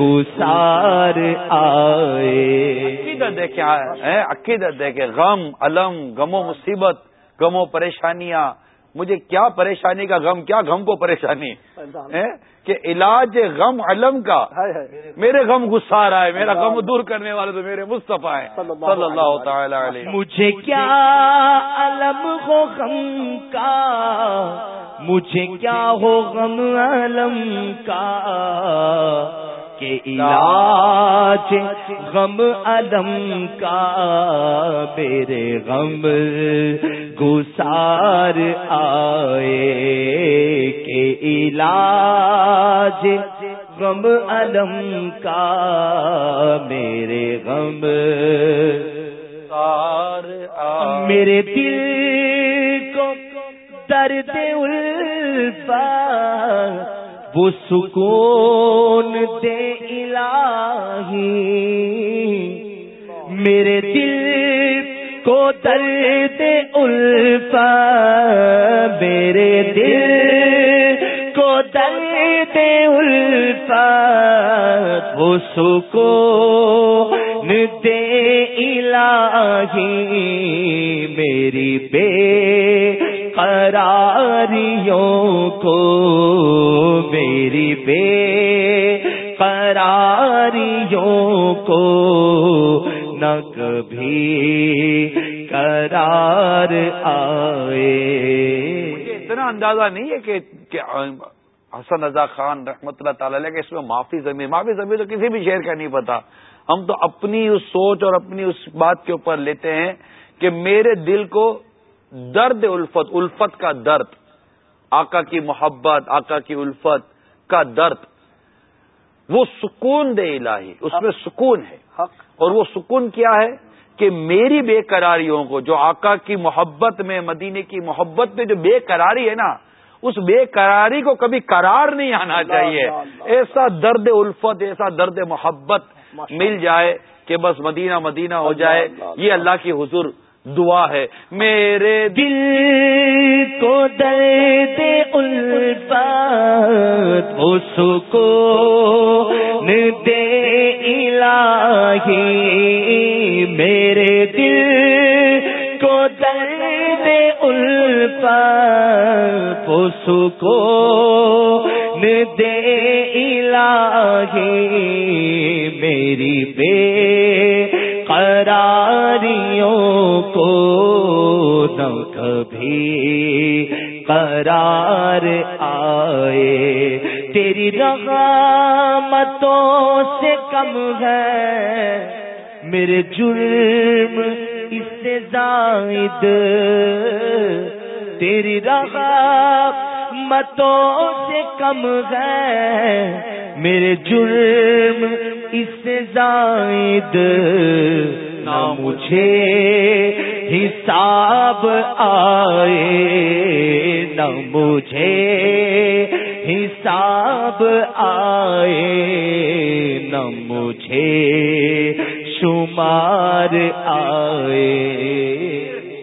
گسار آئے۔ عقیدت دیکھے عقیدت دیکھے غم علم غم و مصیبت غم و پریشانیاں۔ مجھے کیا پریشانی کا غم کیا غم کو پریشانی؟ کہ علاج غم علم کا۔ میرے غم غصہ رہا ہے میرا غم دور کرنے والے تو میرے مصطفیٰ ہیں۔ صلی اللہ تعالی علیہ۔ مجھے کیا علم ہو غم کا؟ مجھے کیا ہو غم علم کا؟ کہ علاج غم علم کا میرے غم گسار آئے کہ علاج غم علم کا میرے غم میرے دل کو درد الفا وہ سکون دے الہی۔ میرے دل کو درد الفا۔ میرے دل کو درد الفا۔ وہ سکون دے الہی۔ میری بے قراریوں کو بے قراریوں کو نہ کبھی قرار آئے۔ اتنا اندازہ نہیں ہے کہ حسن رضا خان رحمت اللہ تعالی کہ اس میں معافی زمین معافی زمین تو کسی بھی شہر کا نہیں پتا۔ ہم تو اپنی اس سوچ اور اپنی اس بات کے اوپر لیتے ہیں کہ میرے دل کو درد الفت الفت کا درد، آقا کی محبت، آقا کی الفت کا درد وہ سکون دے الہی اس میں سکون ہے۔ اور وہ سکون کیا ہے؟ کہ میری بے قراریوں کو جو آقا کی محبت میں مدینے کی محبت میں جو بے قراری ہے نا اس بے قراری کو کبھی قرار نہیں آنا چاہیے۔ ایسا درد الفت ایسا درد محبت مل جائے کہ بس مدینہ مدینہ ہو جائے۔ یہ اللہ کی حضور دعا ہے۔ میرے دل کو درد الفت اس کو دے الہی۔ میرے دل کو درد الفت اس کو دے الہی۔ میری بے قراریوں کبھی قرار آئے۔ تیری رغامتوں سے کم ہے۔ میرے جرم اس سے زائد۔ تیری رغامتوں سے کم ہے۔ میرے جرم اس سے زائد۔ نہ مجھے حساب آئے، نہ مجھے حساب آئے، نہ مجھے شمار آئے۔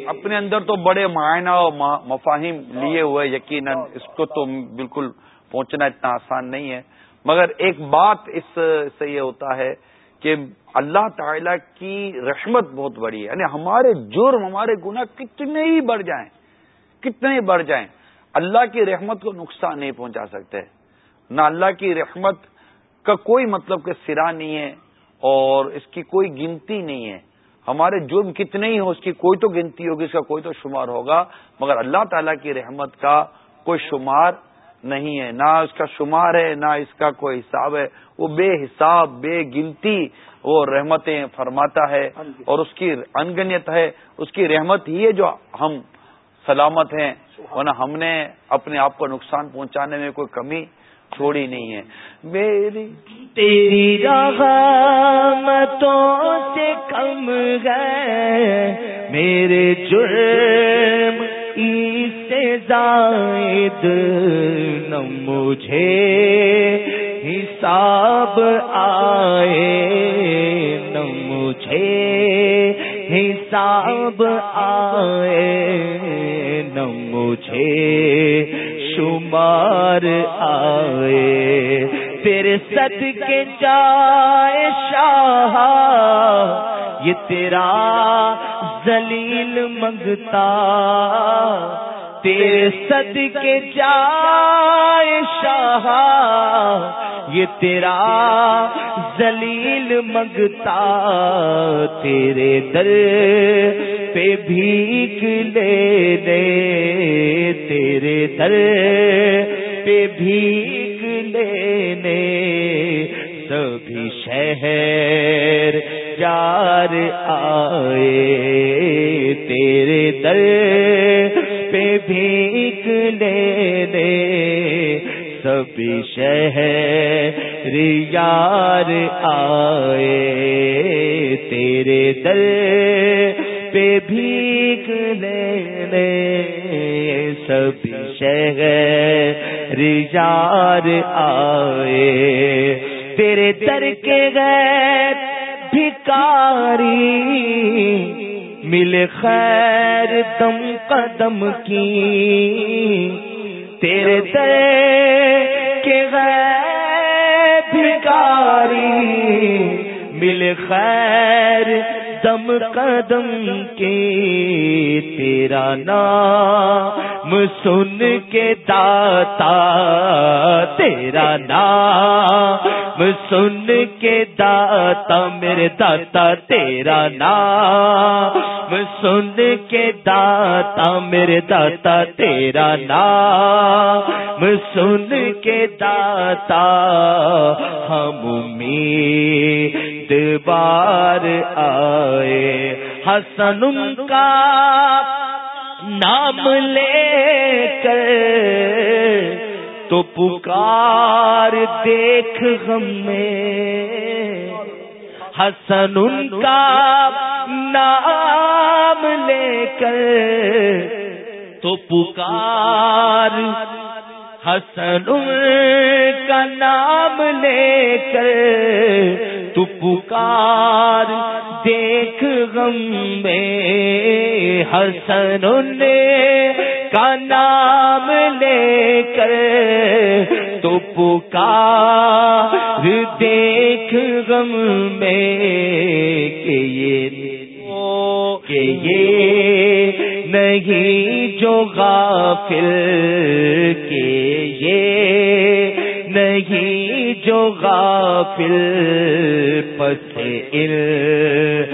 اپنے اندر تو بڑے معائنہ اور مفاہم لیے ہوئے یقیناً اس کو تو بالکل پہنچنا اتنا آسان نہیں ہے۔ مگر ایک بات اس سے یہ ہوتا ہے کہ اللہ تعالی کی رحمت بہت بڑی ہے۔ یعنی ہمارے جرم، ہمارے گناہ کتنے ہی بڑھ جائیں، کتنے ہی بڑھ جائیں۔ اللہ کی رحمت کو نقصان نہیں پہنچا سکتے۔ نہ اللہ کی رحمت کا کوئی مطلب کہ سرا نہیں ہے اور اس کی کوئی گنتی نہیں ہے۔ ہمارے جرم کتنے ہی ہو اس کی کوئی تو گنتی ہوگی، اس کا کوئی تو شمار ہوگا، مگر اللہ تعالی کی رحمت کا کوئی شمار نہیں ہے نہ اس کا شمار ہے نہ اس کا کوئی حساب ہے۔ وہ بے حساب بے گنتی وہ رحمتیں فرماتا ہے اور اس کی انگنیت ہے اس کی رحمت ہی ہے جو ہم سلامت ہیں۔ ورنہ ہم نے اپنے آپ کو نقصان پہنچانے میں کوئی کمی چھوڑی نہیں ہے۔ میری تیری رحمتوں سے کم گئے میرے جرم سے زائد نہ مجھے حساب آئے، نہ مجھے حساب آئے، نہ مجھے شمار آئے۔ تیرے سد کے جائے شاہ یہ تیرا زلیل منگتا تیرے سد کے جائے شاہ۔ یہ تیرا زلیل منگتا تیرے در پہ بھیک لے دے۔ تیرے در پہ بھیک لینے سبھی شہر جار آئے تیرے در پہ بھیک لینے سبھی شہر یار آئے تیرے در پہ بھیک لینے سبھی شہر یار آئے تیرے در کے غیر بھکاری مل خیر دم قدم کی۔ تیرے در کے غیر بھکاری مل خیر دم قدم کے تیرا نام سن کے داتا، تیرا نام سن کے داتا میرے داتا تیرا نام سن کے داتا میرے داتا تیرا نام سن کے داتا ہم امید بار آئے حسن کا نام لے کر تو پکار دیکھ غم میں۔ حسن ان کا نام لے کر تو پکار حسن کا نام لے کر تو پکار دیکھ غم میں۔ حسن کا نام لے کر تو پکار دیکھ غم میں کہ یہ کہ یہ نہیں جو غافل کہ یہ نہیں جو غافل پس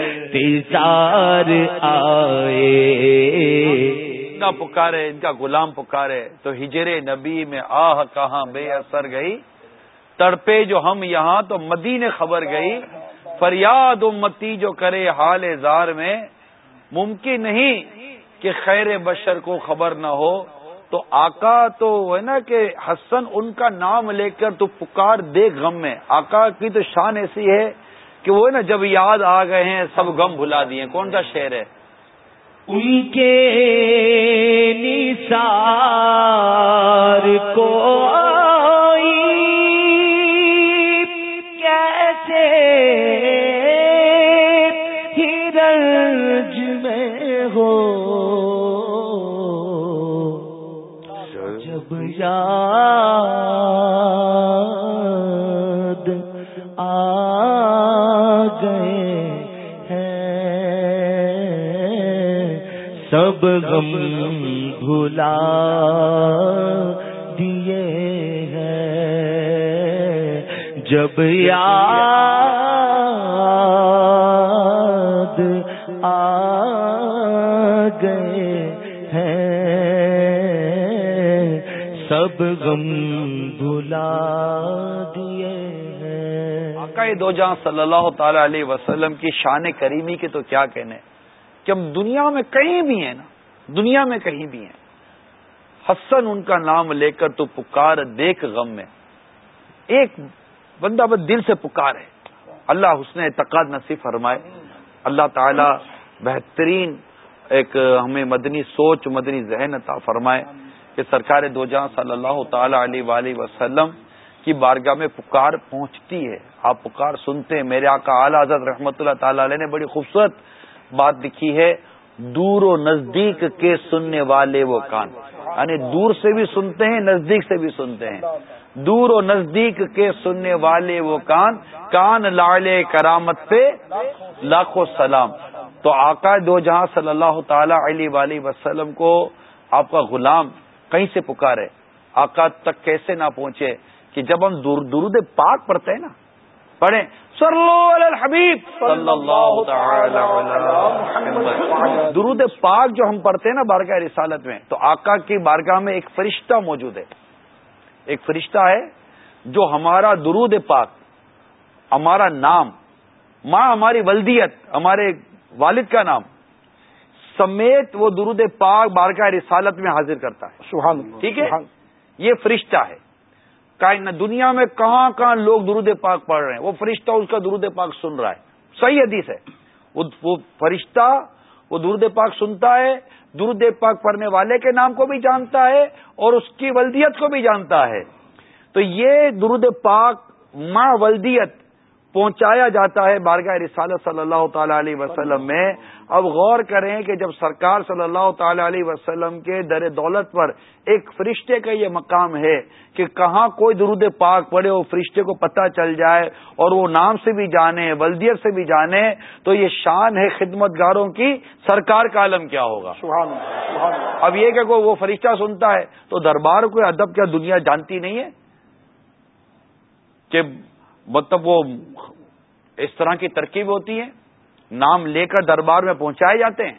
انتظار آئے کا پکارے، ان کا غلام پکارے، تو ہجر نبی میں آہ کہاں بے اثر گئی؟ تڑپے جو ہم یہاں تو مدین خبر گئی۔ فریاد امتی جو کرے حال زار میں۔ ممکن نہیں کہ خیر بشر کو خبر نہ ہو۔ تو آقا تو ہے نا کہ حسن ان کا نام لے کر تو پکار دے غم میں۔ آقا کی تو شان ایسی ہے کہ وہ نا جب یاد آ گئے ہیں، سب غم بھلا دیے۔ کون سا شعر ہے؟ ان کے نثار کو کیسے ہرج میں ہو؟ جب یاد سب غم بھلا دیے ہیں۔ جب یاد آ گئے ہیں، سب غم بھلا دیے آقا دو جہاں صلی اللہ تعالی علیہ وسلم کی شان کریمی کے تو کیا کہنے کہ ہم دنیا میں کہیں بھی ہیں نا دنیا میں کہیں بھی ہیں۔ حسن ان کا نام لے کر تو پکار دیکھ غم میں۔ ایک بندہ بس دل سے پکار ہے۔ اللہ حسن اعتقاد نصیب فرمائے۔ اللہ تعالی بہترین ایک ہمیں مدنی سوچ، مدنی ذہن عطا فرمائے کہ سرکار دو جہاں صلی اللہ تعالی علیہ وآلہ وسلم کی بارگاہ میں پکار پہنچتی ہے۔ آپ پکار سنتے ہیں۔ میرے آقا اعلی حضرت رحمۃ اللہ تعالی علیہ نے بڑی خوبصورت بات لکھی ہے۔ دور و نزدیک کے سننے والے وہ کان۔ یعنی دور سے بھی سنتے ہیں، نزدیک سے بھی سنتے ہیں۔ دور و نزدیک کے سننے والے وہ کان۔ کان لالے کرامت پہ لاکھوں سلام۔ تو آقا دو جہاں صلی اللہ تعالی علیہ وسلم کو آپ کا غلام کہیں سے پکارے؟ آقا تک کیسے نہ پہنچے؟ کہ جب ہم درود پاک پڑھتے ہیں نا پڑھیں۔ حبیب صلی اللہ درود پاک جو ہم پڑھتے ہیں نا بارگاہ رسالت میں تو آقا کی بارگاہ میں ایک فرشتہ موجود ہے۔ ایک فرشتہ ہے جو ہمارا درود پاک ہمارا نام ماں ہماری ولدیت ہمارے والد کا نام سمیت وہ درود پاک بارگاہ رسالت میں حاضر کرتا ہے۔ ٹھیک ہے؟ یہ فرشتہ ہے۔ دنیا میں کہاں کہاں لوگ درود پاک پڑھ رہے ہیں۔ وہ فرشتہ اس کا درود پاک سن رہا ہے۔ صحیح حدیث ہے۔ وہ فرشتہ وہ درود پاک سنتا ہے، درود پاک پڑھنے والے کے نام کو بھی جانتا ہے اور اس کی ولدیت کو بھی جانتا ہے۔ تو یہ درود پاک ماں ولدیت پہنچایا جاتا ہے بارگاہ رسالت صلی اللہ تعالی علیہ وسلم میں۔ اب غور کریں کہ جب سرکار صلی اللہ تعالی علیہ وسلم کے در دولت پر ایک فرشتے کا یہ مقام ہے کہ کہاں کوئی درود پاک پڑے وہ فرشتے کو پتہ چل جائے اور وہ نام سے بھی جانے ولدیت سے بھی جانے تو یہ شان ہے خدمت گاروں کی سرکار کا عالم کیا ہوگا؟ سبحان اب یہ کہ وہ فرشتہ سنتا ہے تو دربار کو ادب کیا دنیا جانتی نہیں ہے؟ کہ مطلب وہ اس طرح کی ترکیب ہوتی ہے نام لے کر دربار میں پہنچائے جاتے ہیں۔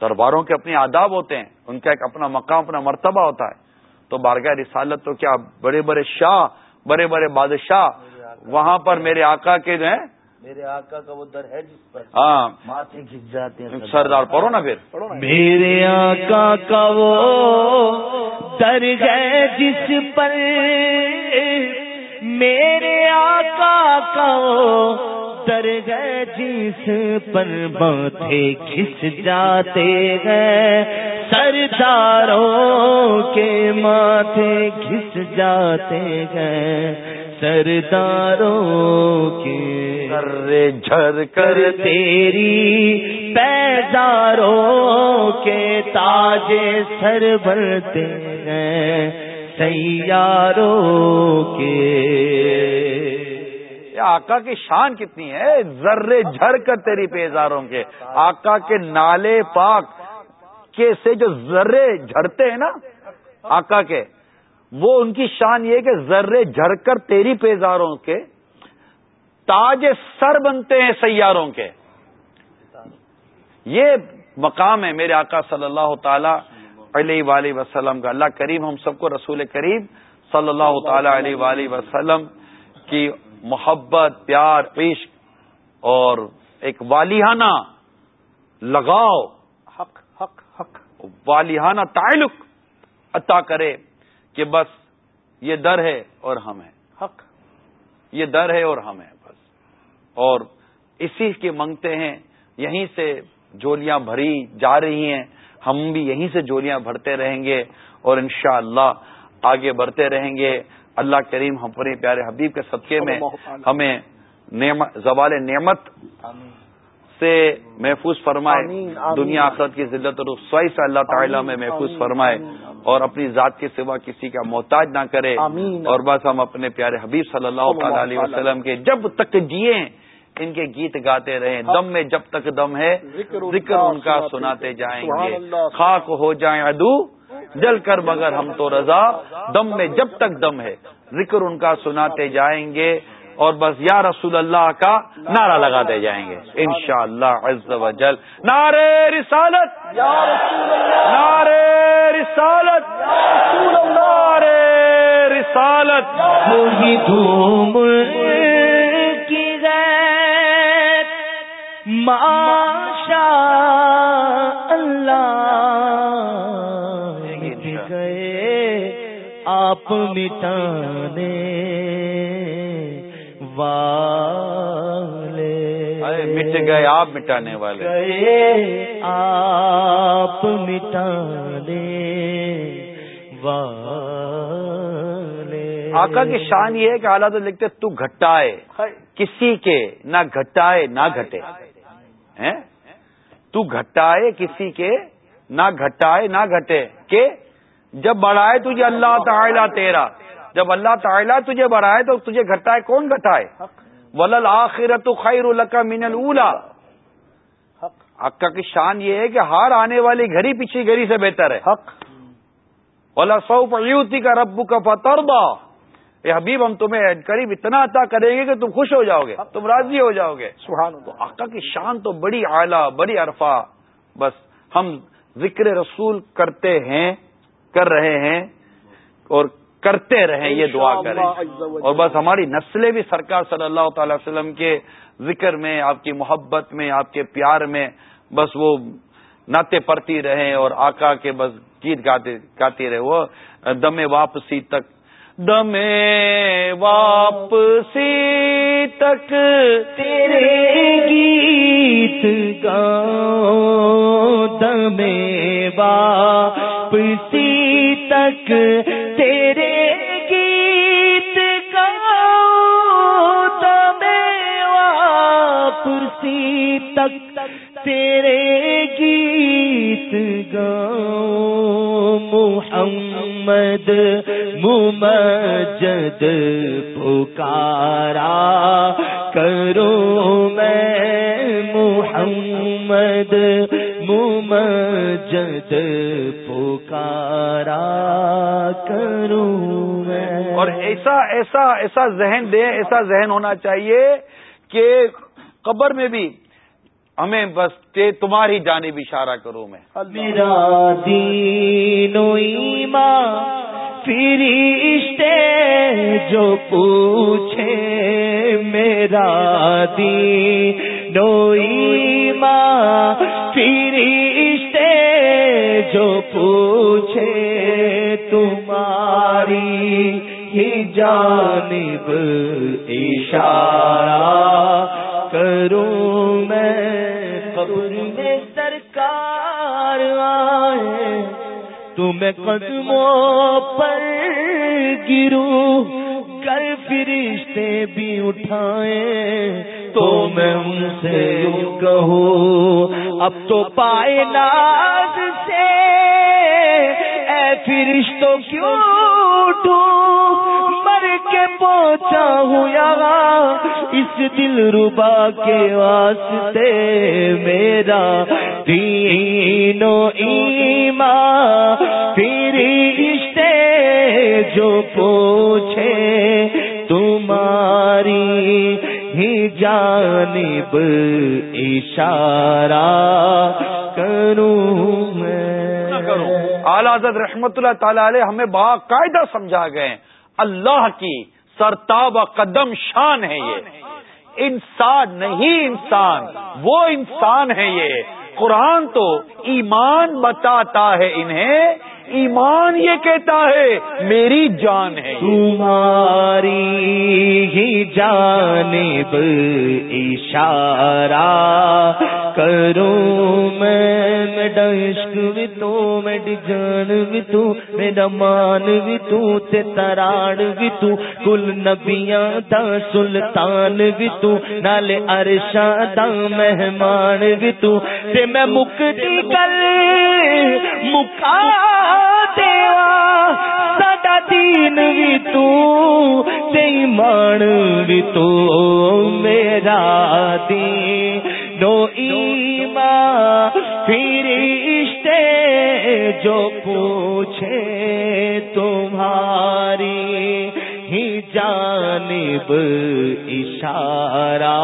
درباروں کے اپنے آداب ہوتے ہیں ان کا ایک اپنا مقام اپنا مرتبہ ہوتا ہے۔ تو بارگاہ رسالت تو کیا بڑے بڑے شاہ بڑے بڑے بادشاہ وہاں پر میرے آقا کے جو ہیں۔ میرے آقا کا وہ در ہے جس پر ہاں۔ ماتھے کھچ جاتے ہیں۔ سردار پڑھو نا پھر۔ میرے آقا کا وہ در ہے جس پر میرے آقا کا در گئے جس پر ماتھے کھس جاتے ہیں سرداروں کے ماتھے کھس جاتے ہیں سرداروں کے سر جھر کر تیری پیداروں کے تاجے سر بھرتے ہیں۔ سیاروں کے۔ آقا کی شان کتنی ہے، ذرے جھڑ کر تیری پیزاروں کے۔ آقا کے نالے پاک کے سے جو ذرے جھڑتے ہیں نا، آقا کے، وہ ان کی شان یہ کہ ذرے جھڑ کر تیری پیزاروں کے، تاج سر بنتے ہیں سیاروں کے۔ یہ مقام ہے میرے آقا صلی اللہ تعالی علیہ وآلہ وسلم کا اللہ کریم ہم سب کو رسول کریم صلی اللہ تعالی علیہ وآلہ وسلم کی محبت پیار عشق اور ایک والیانہ لگاؤ حق حق حق۔ والیانہ تعلق عطا کرے کہ بس یہ در ہے اور ہم ہیں۔ حق۔ یہ در ہے اور ہم ہیں بس۔ اور اسی کے منگتے ہیں یہیں سے جولیاں بھری جا رہی ہیں۔ ہم بھی یہیں سے جولیاں بھرتے رہیں گے اور انشاءاللہ اللہ آگے بڑھتے رہیں گے۔ اللہ کریم ہم اپنے پیارے حبیب کے صدقے میں ہمیں زوال نعمت سے محفوظ فرمائے۔ دنیا آخرت کی ذلت اور رسوائی سے اللہ تعالیٰ میں محفوظ فرمائے۔ اور اپنی ذات کے سوا کسی کا محتاج نہ کرے۔ اور بس ہم اپنے پیارے حبیب صلی اللہ تعالی علیہ وسلم۔ کے جب تک جیے ان کے گیت گاتے رہیں۔ دم میں جب تک دم ہے ذکر ان کا سناتے جائیں گے۔ خاک ہو جائیں ادو جل کر مگر ہم تو رضا۔ دم میں جب تک دم ہے ذکر ان کا سناتے جائیں گے۔ اور بس یا رسول اللہ کا نعرہ لگاتے جائیں گے۔ ان شاء اللہ عز و جل۔ نعرے رسالت۔ نعرے رسالت۔ نعرے رسالت۔ وہی دھوم۔ ماشا اللہ مٹ گئے آپ مٹانے والے۔ مٹ گئے آپ مٹانے والے۔ گئے آپ مٹانے والے۔ آقا کی شان یہ ہے کہ حالات لکھتے تو گھٹائے۔ کسی کے نہ گھٹائے نہ گھٹے۔ ہیں؟ تو گھٹائے کسی کے نہ گھٹائے نہ گھٹے کہ جب بڑھائے تجھے اللہ تعالیٰ تیرا۔ جب اللہ تعالیٰ تجھے بڑھائے تو تجھے گھٹائے کون گھٹائے؟ ولل آخرت خیر القا من الا حقا کی شان یہ ہے کہ ہار آنے والی گھڑی پیچھے گھڑی سے بہتر ہے۔ حق۔ ولا سو پڑیوتی کا ربو کا فتربا اے حبیب ہم تمہیں قریب اتنا عطا کریں گے کہ تم خوش ہو جاؤ گے تم راضی ہو جاؤ گے۔ سبحان تو آقا کی شان تو بڑی اعلیٰ بڑی عرفہ۔ بس ہم ذکر رسول کرتے ہیں کر رہے ہیں اور کرتے رہیں یہ دعا کریں۔ اور بس ہماری نسلیں بھی سرکار صلی اللہ تعالی وسلم کے ذکر میں آپ کی محبت میں آپ کے پیار میں بس وہ ناطے پڑتی رہیں اور آقا کے بس گیت گاتے گاتی رہے وہ دم واپسی تک دم واپسی تک تیرے گیت گاؤ دمے واپسی تک تیرے گیت گاؤ دمے واپسی تک تیرے گیت گاؤ محمد ممجد پکارا کرو میں محمد ممجد پکارا کروں میں۔ اور ایسا ایسا ایسا ذہن دے، ایسا ذہن ہونا چاہیے کہ قبر میں بھی ہمیں بس تمہاری جانب اشارہ کروں میں۔ میرا دین و ایمان فرشتے جو پوچھے، میرا دین و ایمان فرشتے جو پوچھے، تمہاری ہی جانب اشارہ کروں۔ میں قدموں پر گروں کر فرشتے بھی اٹھائے تو میں ان سے یوں کہوں، اب تو پائے ناز سے، اے فرشتوں کیوں اٹھوں کے پہنچا ہوں یہاں اس دل ربا کے واسطے میرا دین و ایمان فرشتے جو پوچھے تمہاری ہی جانب اشارہ کروں میں۔ اعلی حضرت رحمت اللہ تعالی علیہ ہمیں باقاعدہ سمجھا گئے اللہ کی سرتاب قدم شان ہے یہ۔ انسان نہیں انسان، وہ انسان ہے یہ۔ قرآن تو ایمان بتاتا ہے انہیں، ایمان یہ کہتا ہے، میری جان ہے تمہاری ہی جانب اشارہ کروں میں میرا عشق بھی تو میری جان بھی تو۔ میرا مان بھی تو تے تراڑ بھی تو، کل نبیاں دا سلطان بھی تو، نالے عرشاں دا مہمان بھی تو۔ تے میں مکتی کل مکا دیوا ساڈا دین بھی تو، تے ایمان بھی تو، میرا دین۔ نو ایمان فرشتے جو پوچھے تمہاری ہی جانب اشارہ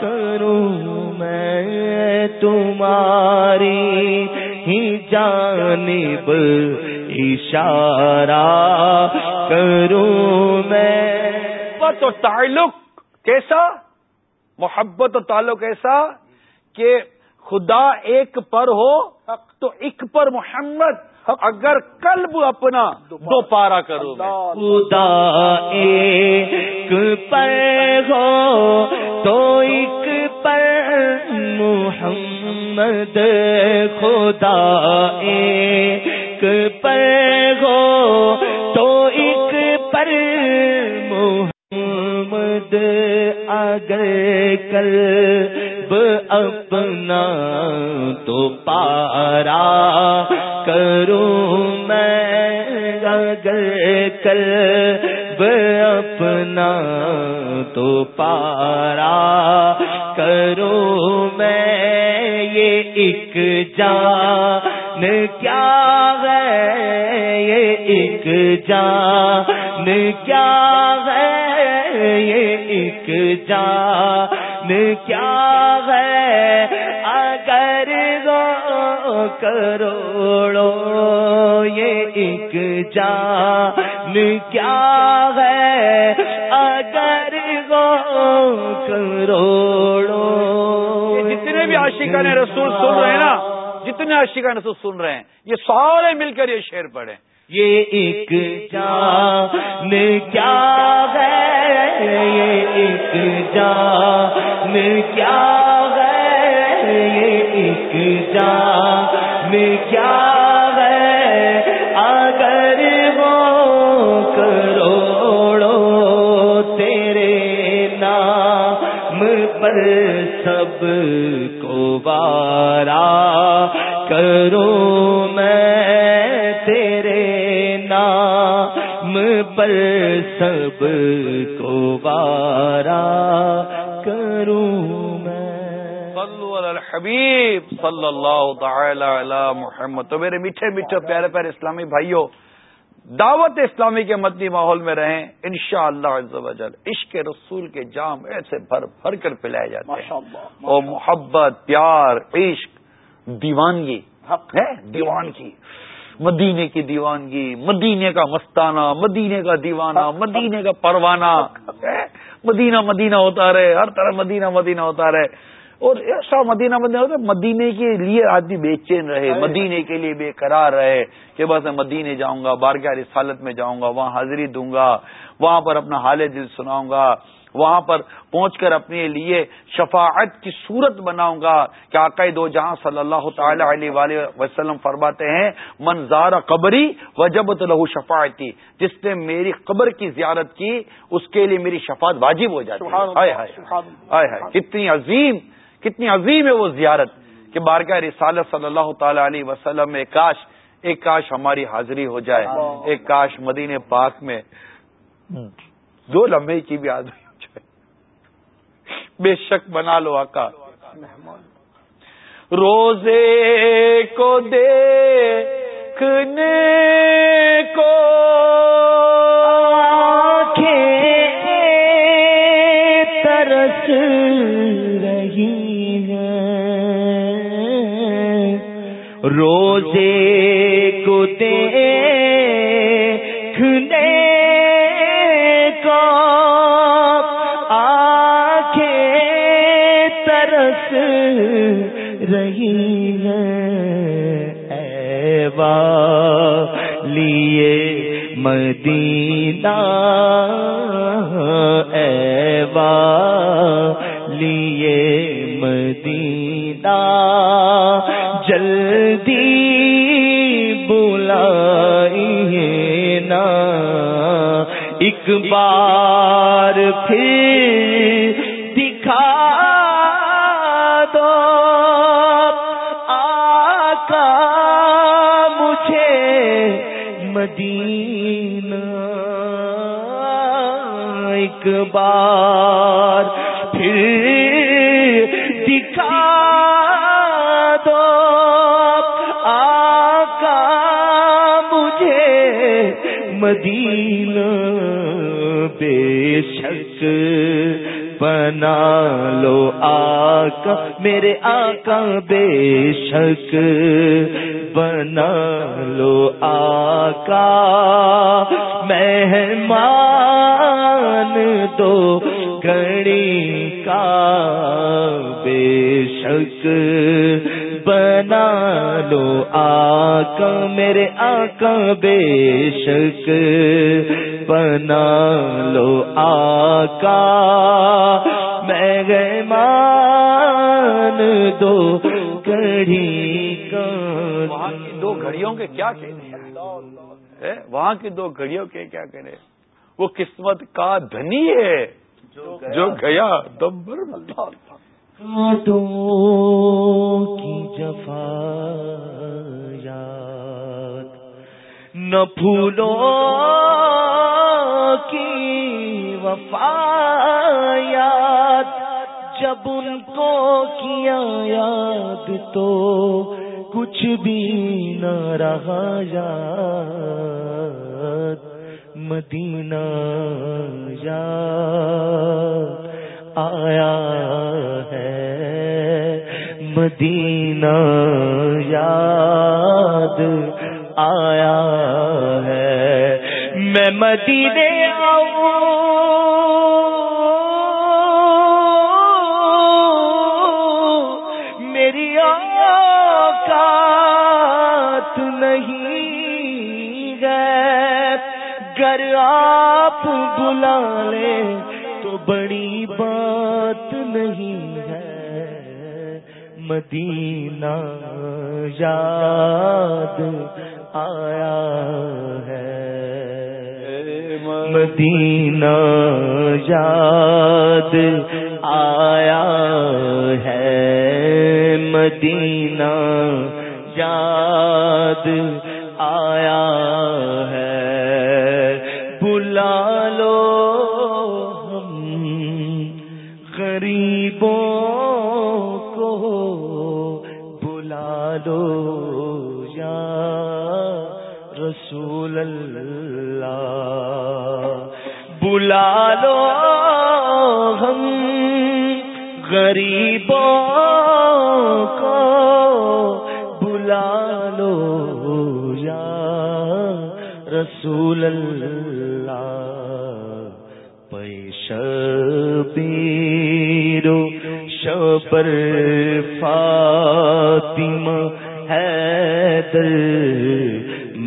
کروں میں تمہاری ہی جانب اشارہ کروں میں۔ تو تعلق کیسا؟ محبت و تعلق ایسا کہ خدا ایک پر ہو تو ایک پر محمد اگر قلب اپنا دو پارا کرو خدا ایک پر ہو تو ایک پر محمد خدا ایک پر ہو تو ایک پر محمد اگر کل۔ اپنا تو پارا کروں میں اگر کل۔ اپنا تو پارا کروں میں یہ ایک جان۔ کیا ہے یہ ایک جان؟ کیا ہے یہ ایک جان کیا ہے؟ اگر گو کروڑو یہ ایک جان کیا ہے؟ اگر گو کروڑو جتنے بھی عاشقان رسول سن رہے ہیں نا، جتنے عاشقان رسول سن رہے ہیں، یہ سارے مل کر یہ شعر پڑھیں۔ یہ ایک جان کیا ہے؟ یہ ایک جان کیا ہے؟ یہ ایک جان کیا ہے؟ اگر وہ کروڑو تیرے نام پر سب کو بارا کرو پر سب کو بارا کروں میں۔ صلو علی الحبیب صلی اللہ تعالی علی محمد۔ تو میرے میٹھے میٹھے پیارے پیارے اسلامی بھائیوں دعوت اسلامی کے مدنی ماحول میں رہیں انشاءاللہ شاء اللہ عشق رسول کے جام ایسے بھر بھر کر پلائے جاتے ہیں۔ اور محبت پیار عشق دیوانگی ہے؟ دیوان کی مدینے کی دیوانگی، مدینے کا مستانہ، مدینے کا دیوانہ، مدینے کا پروانہ۔ مدینہ مدینہ ہوتا رہے، ہر طرح مدینہ مدینہ ہوتا رہے۔ اور ایسا مدینہ مدینہ ہوتا ہے، مدینے کے لیے آدمی بے چین رہے، مدینے کے لیے بے قرار رہے کہ بس میں مدینے جاؤں گا، بارگاہ رسالت میں جاؤں گا، وہاں حاضری دوں گا، وہاں پر اپنا حال دل سناؤں گا۔ وہاں پر پہنچ کر اپنے لیے شفاعت کی صورت بناؤں گا۔ کہ آقا دو جہاں صلی اللہ تعالی علیہ وآلہ وسلم فرماتے ہیں منظار قبری وجبت لہو شفاعتی جس نے میری قبر کی زیارت کی اس کے لیے میری شفاعت واجب ہو جاتی ہے۔ کتنی عظیم کتنی عظیم ہے وہ زیارت کہ بارگاہ رسالت صلی اللہ تعالی علیہ وسلم میں کاش ایک کاش ہماری حاضری ہو جائے۔ ایک کاش مدینہ پاک میں۔ دو لمحے کی بھی حاضری۔ بے شک بنا لو آقا۔ روزے کو دیکھنے کو۔ ترس رہی ہے روزے کو دیکھنے لیے مدینہ ایوا لیے مدینہ جلدی بلائیے نا ایک بار پھر مدینہ، ایک بار پھر دکھا دو مجھے بے شک بنا لو آقا، میرے آقا بے شک بنا لو آقا، مہمان دو گڑی کا بے شک۔ بنا لو آقا، میرے آقا بے شک۔ بنا لو آقا میں مان دو گھڑی کا وہاں کی دو گھڑیوں کے کیا کہنے وہاں کی دو گھڑیوں کے کیا کہنے وہ قسمت کا دھنی ہے، جو گیا دمبر کانٹوں کی جفا یاد نہ پھولوں کی وفا یاد جب ان کو کیا یاد تو کچھ بھی نہ رہا یاد، مدینہ یاد آیا ہے، مدینہ یاد آیا ہے۔ میں مدینے آؤں مدینہ یاد آیا ہے۔ مدینہ یاد آیا ہے۔ مدینہ یاد آیا بلا لو ہم غریبوں کو بلا لو یا رسول اللہ پیش پیرو شبر فاطمہ حیدر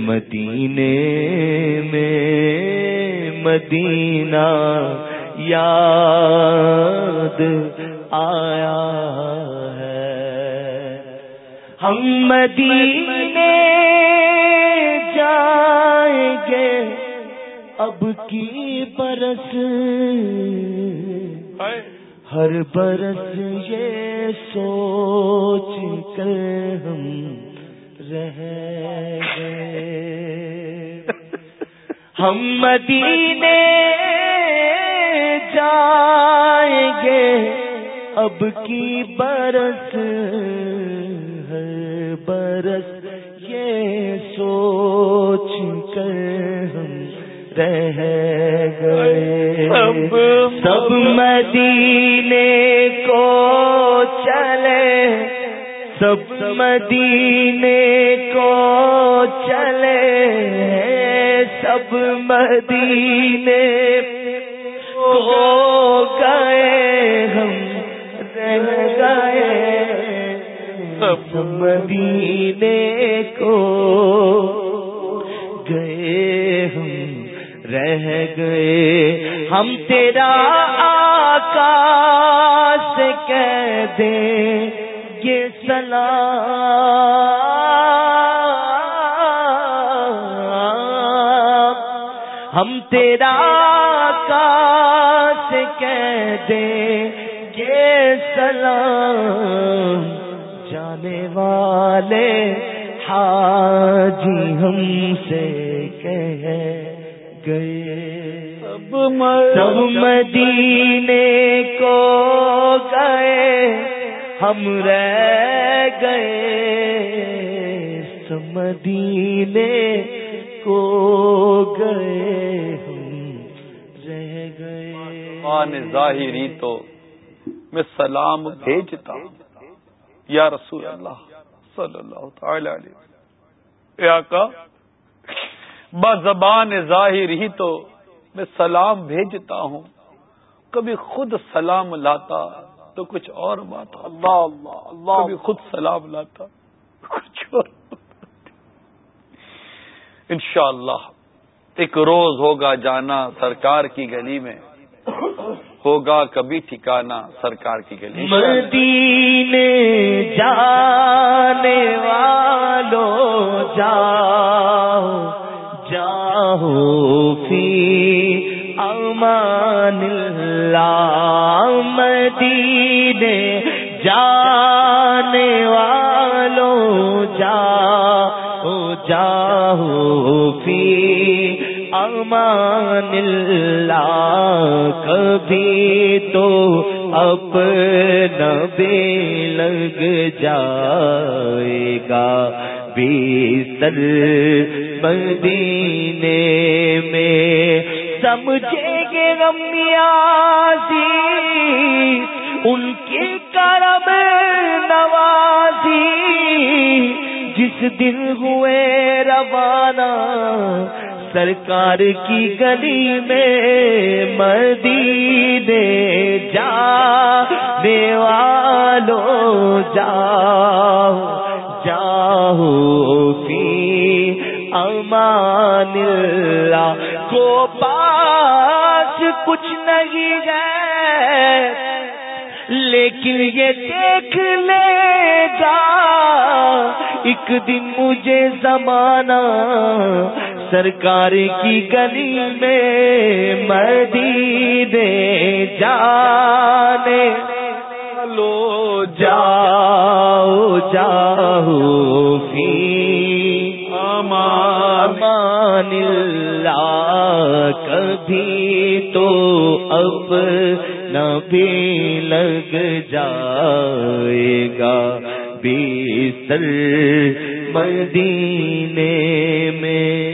مدینے میں مدینہ یاد آیا ہے۔ ہم مدینے جائیں گے، اب کی برس۔ ہر برس یہ سوچ کر ہم رہ گئے۔ ہم مدینے جائیں گے۔ اب کی برس ہر برس یہ سوچ کر ہم رہ گئے۔ سب مدینے کو چلے سب مدینے کو چلے۔ سب مدینے کو گئے ہم رہ گئے سب مدینے کو گئے ہم، رہ گئے ہم۔ تیرا آقا سے کہہ دیں، یہ سلام ہم تیرا سے کہہ دیں یہ سلام۔ جانے والے حاجی ہم سے کہہ گئے۔ سب مدینے کو گئے ہم رہ گئے۔ سب مدینے کو گئے۔ زبان ظاہری تو میں سلام بھیجتا ہوں۔ یا رسول اللہ صلی اللہ تعالی علیہ آقا با زبان ظاہر ہی تو میں سلام بھیجتا ہوں۔ کبھی خود سلام لاتا تو کچھ اور بات اللہ اللہ اللہ۔ کبھی خود سلام لاتا کچھ اور انشاءاللہ ایک روز ہوگا جانا سرکار کی گلی میں۔ ہوگا کبھی ٹھکانا سرکار کی گلی مدینے جانے والو جاؤ جاؤ فی امان اللہ مدینے جاؤ۔ امان اللہ، کبھی تو اپنا بے لگ جائے گا۔ بیستر مدینے میں سمجھے گے غمیازی ان کی کرم نوازی۔ جس دن ہوئے روانہ سرکار کی گلی میں مدینے جا دیوالو جاؤ جاؤ فی امان اللہ کو پاس کچھ نہیں ہے۔ لیکن یہ دیکھ لے گا ایک دن مجھے زمانہ سرکار کی گلی میں مدینے جانے لو جاؤ جاؤ فی امان۔ اللہ، کبھی تو اب نبی لگ جائے گا۔ بیسر مدینے میں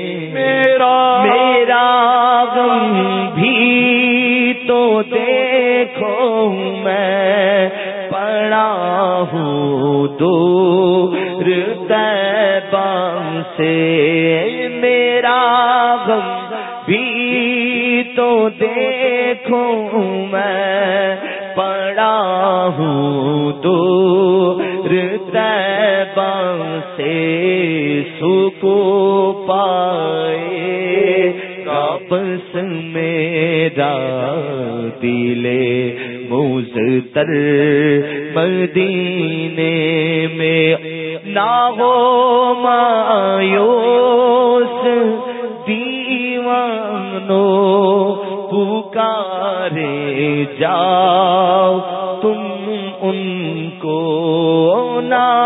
میرا میرا غم بھی تو دیکھو میں پڑا ہوں دور تیبان سے۔ میرا غم بھی تو دیکھو میں پڑا ہوں دور تیبان سے سکو پائے کاپس میرا دلے مزتر مدینے میں۔ نہ ہو مایوس دیوانو پکارے جاؤ، تم ان کو نہ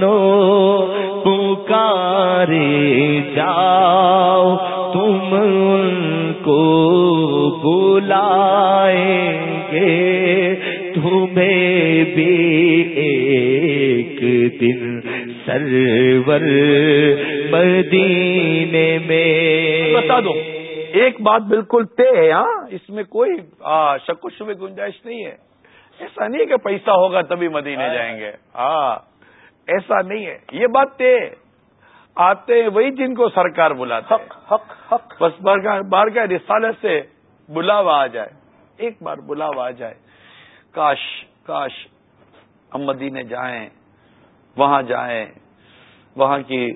دیوانو پکارے جاؤ تم ان کو بلائیں گے۔ تمہیں بھی ایک دن سرور مدینے میں بتا دو ایک بات بالکل طے ہے ہاں؟ اس میں کوئی شک و شبہ گنجائش نہیں ہے۔ ایسا نہیں کہ پیسہ ہوگا تبھی مدینے جائیں گے۔ ہاں ایسا نہیں ہے۔ یہ بات طے آتے ہیں وہی جن کو سرکار بلاتے حق حق حق۔ بس بار کا رسالت سے بلاوا آ جائے۔ ایک بار بلاوا آ جائے۔ کاش کاش ہم مدینے جائیں وہاں جائیں وہاں کی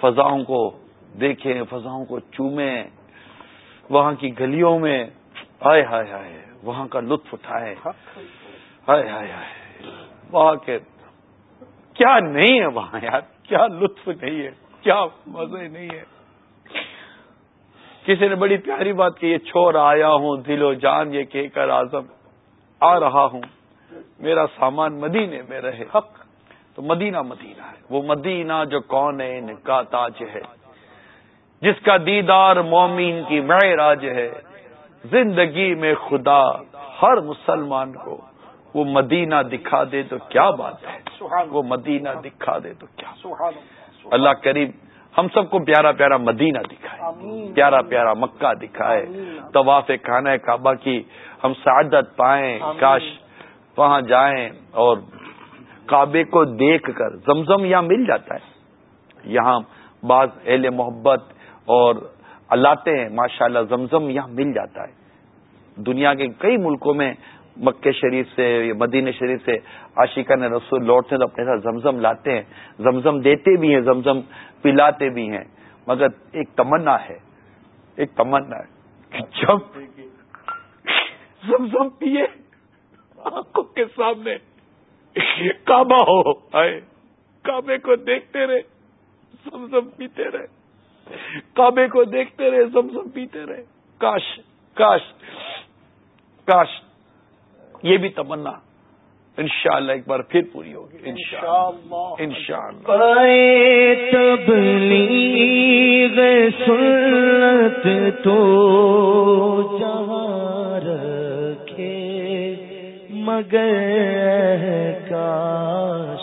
فضاؤں کو دیکھیں فضاؤں کو چومیں وہاں کی گلیوں میں ہائے ہائے ہائے وہاں کا لطف اٹھائے ہائے ہائے ہائے۔ وہاں کے کیا نہیں ہے وہاں یار؟ کیا لطف نہیں ہے؟ کیا مزے نہیں ہے؟ کسی نے بڑی پیاری بات کی یہ چھوڑ آیا ہوں دل و جان یہ کہہ کر آزم آ رہا ہوں۔ میرا سامان مدینے میں رہے۔ حق۔ تو مدینہ مدینہ ہے۔ وہ مدینہ جو کون کا تاج ہے۔ جس کا دیدار مومین کی معراج ہے۔ زندگی میں خدا ہر مسلمان کو وہ مدینہ دکھا دے تو کیا بات ہے؟ وہ مدینہ دکھا دے تو کیا؟ اللہ. کریم ہم سب کو پیارا پیارا مدینہ دکھائے پیارا پیارا مکہ دکھائے طواف کھانا کعبہ کی ہم سعادت پائیں کاش وہاں جائیں اور کعبے کو دیکھ کر زمزم یہاں مل جاتا ہے۔ یہاں بعض اہل محبت اور لاتے ہیں ماشاء اللہ زمزم یہاں مل جاتا ہے۔ دنیا کے کئی ملکوں میں مکہ شریف سے، مدینہ شریف سے عاشقہ نے رسول لوٹتے ہیں تو اپنے ساتھ زمزم لاتے ہیں، زمزم دیتے بھی ہیں، زمزم پلاتے بھی ہیں۔ مگر ایک تمنا ہے، ایک تمنا ہے جب زمزم پیے، آنکھوں کے سامنے کعبہ ہو، آئے، کعبے کو دیکھتے رہے، زمزم پیتے رہے۔ کعبے کو دیکھتے رہے، زمزم پیتے رہے۔ کاش کاش کاش یہ بھی تمنا انشاءاللہ ایک بار پھر پوری ہوگی انشاءاللہ۔ انشاءاللہ۔ سنت تو جہاں رکھے مگر کاش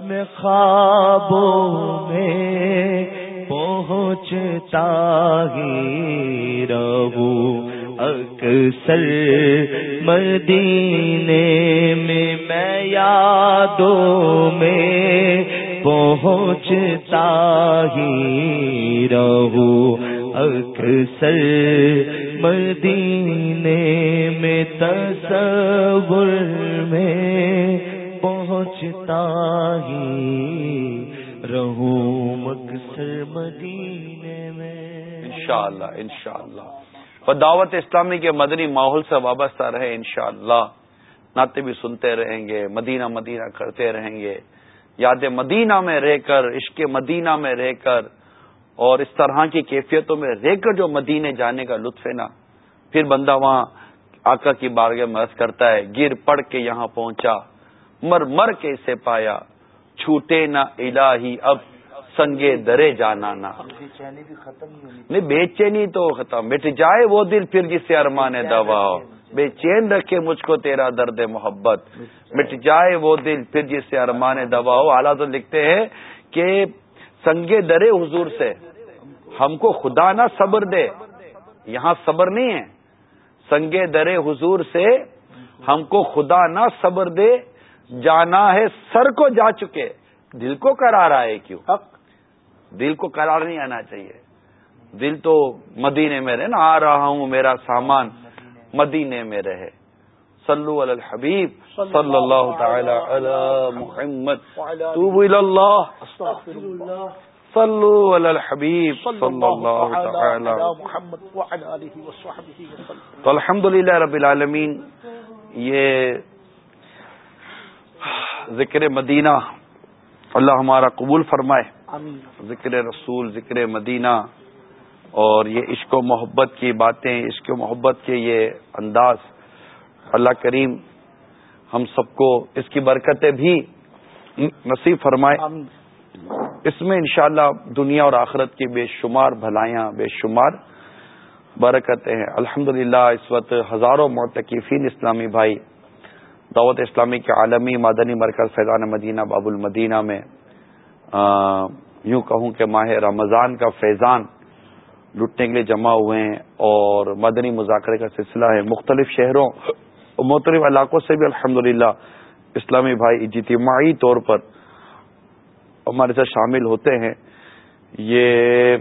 میں خوابوں میں پہنچتا ہی رہوں۔ اکثر مدینے میں میں یادوں میں پہنچتا ہی رہوں۔ اکثر مدینے میں تصور میں پہنچتا ہی رہوں۔ اکثر مدینے میں انشاءاللہ انشاءاللہ۔ اور دعوت اسلامی کے مدنی ماحول سے وابستہ رہے انشاءاللہ۔ اللہ نعتیں بھی سنتے رہیں گے، مدینہ مدینہ کرتے رہیں گے۔ یاد مدینہ میں رہ کر، عشق مدینہ میں رہ کر، اور اس طرح کی کیفیتوں میں رہ کر جو مدینے جانے کا لطف ہے نا، پھر بندہ وہاں آقا کی بارگاہ مرض کرتا ہے، گر پڑ کے یہاں پہنچا، مر مر کے اسے پایا، چھوٹے نہ الہی، اب سنگے درے جانا نا نہیں بے چینی تو ختم۔ مٹ جائے وہ دل پھر جسے ارمان دوا۔ بے چین رکھے مجھ کو تیرا درد محبت۔ مٹ جائے وہ دل پھر جسے ارمان دوا۔ ہو اعلیٰ تو لکھتے ہیں کہ سنگے درے حضور سے۔ ہم کو خدا نہ صبر دے۔ یہاں صبر نہیں ہے۔ سنگے درے حضور سے ہم کو خدا نہ صبر دے۔ جانا ہے سر کو جا چکے۔ دل کو کرا رہا ہے کیوں دل کو قرار نہیں آنا چاہیے۔ دل تو مدینے میں رہے نا آ رہا ہوں میرا سامان مدینے میں رہے۔ صلو علی الحبیب صلی اللہ تعالی علی محمد۔ اللہ۔ صلو علی الحبیب صلی اللہ تعالی تو الحمد رب العالمین یہ ذکر مدینہ اللہ ہمارا قبول فرمائے۔ ذکر رسول ذکر مدینہ اور یہ عشق و محبت کی باتیں عشق و محبت کے یہ انداز۔ اللہ کریم ہم سب کو اس کی برکتیں بھی نصیب فرمائے۔ اس میں انشاءاللہ دنیا اور آخرت کی بے شمار بھلائیاں بے شمار برکتیں ہیں۔ الحمد اس وقت ہزاروں معتکفین اسلامی بھائی دعوت اسلامی کے عالمی مادنی مرکز فیضان مدینہ باب المدینہ میں یوں کہوں کہ ماہ رمضان کا فیضان لٹنے کے لیے جمع ہوئے ہیں اور مدنی مذاکرے کا سلسلہ ہے۔ مختلف شہروں اور مختلف علاقوں سے بھی الحمد اسلامی بھائی اجتماعی طور پر ہمارے ساتھ شامل ہوتے ہیں۔ یہ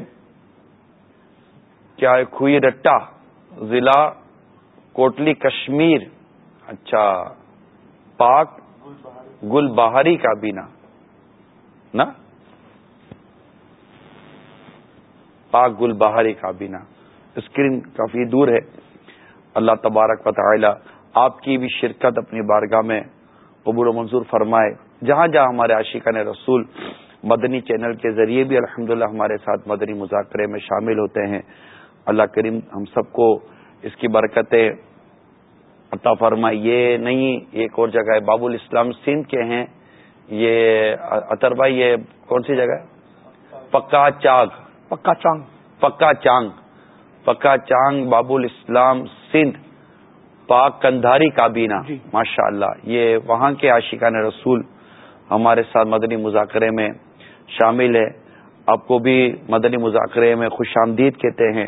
کیا ہے کھوئی رٹا ضلع کوٹلی کشمیر اچھا پاک گل بہاری کا بینا، نا؟ پاک گل بہاری کابینہ اسکرین کافی دور ہے۔ اللہ تبارک و تعالی آپ کی بھی شرکت اپنی بارگاہ میں قبول و منظور فرمائے۔ جہاں جہاں ہمارے عاشقان رسول مدنی چینل کے ذریعے بھی الحمد ہمارے ساتھ مدنی مذاکرے میں شامل ہوتے ہیں۔ اللہ کریم ہم سب کو اس کی برکتیں عطا فرمائے۔ یہ نہیں، ایک اور جگہ ہے باب الاسلام سندھ کے ہیں۔ یہ اطر بھائی، یہ کون سی جگہ ہے؟ پکا چاغ۔ پکا چانگ۔ پکا چانگ۔ پکا چانگ باب الاسلام سندھ پاک کندھاری کابینہ۔ جی۔ ماشاء اللہ یہ وہاں کے عاشقان رسول ہمارے ساتھ مدنی مذاکرے میں شامل ہے آپ کو بھی مدنی مذاکرے میں خوش آمدید کہتے ہیں۔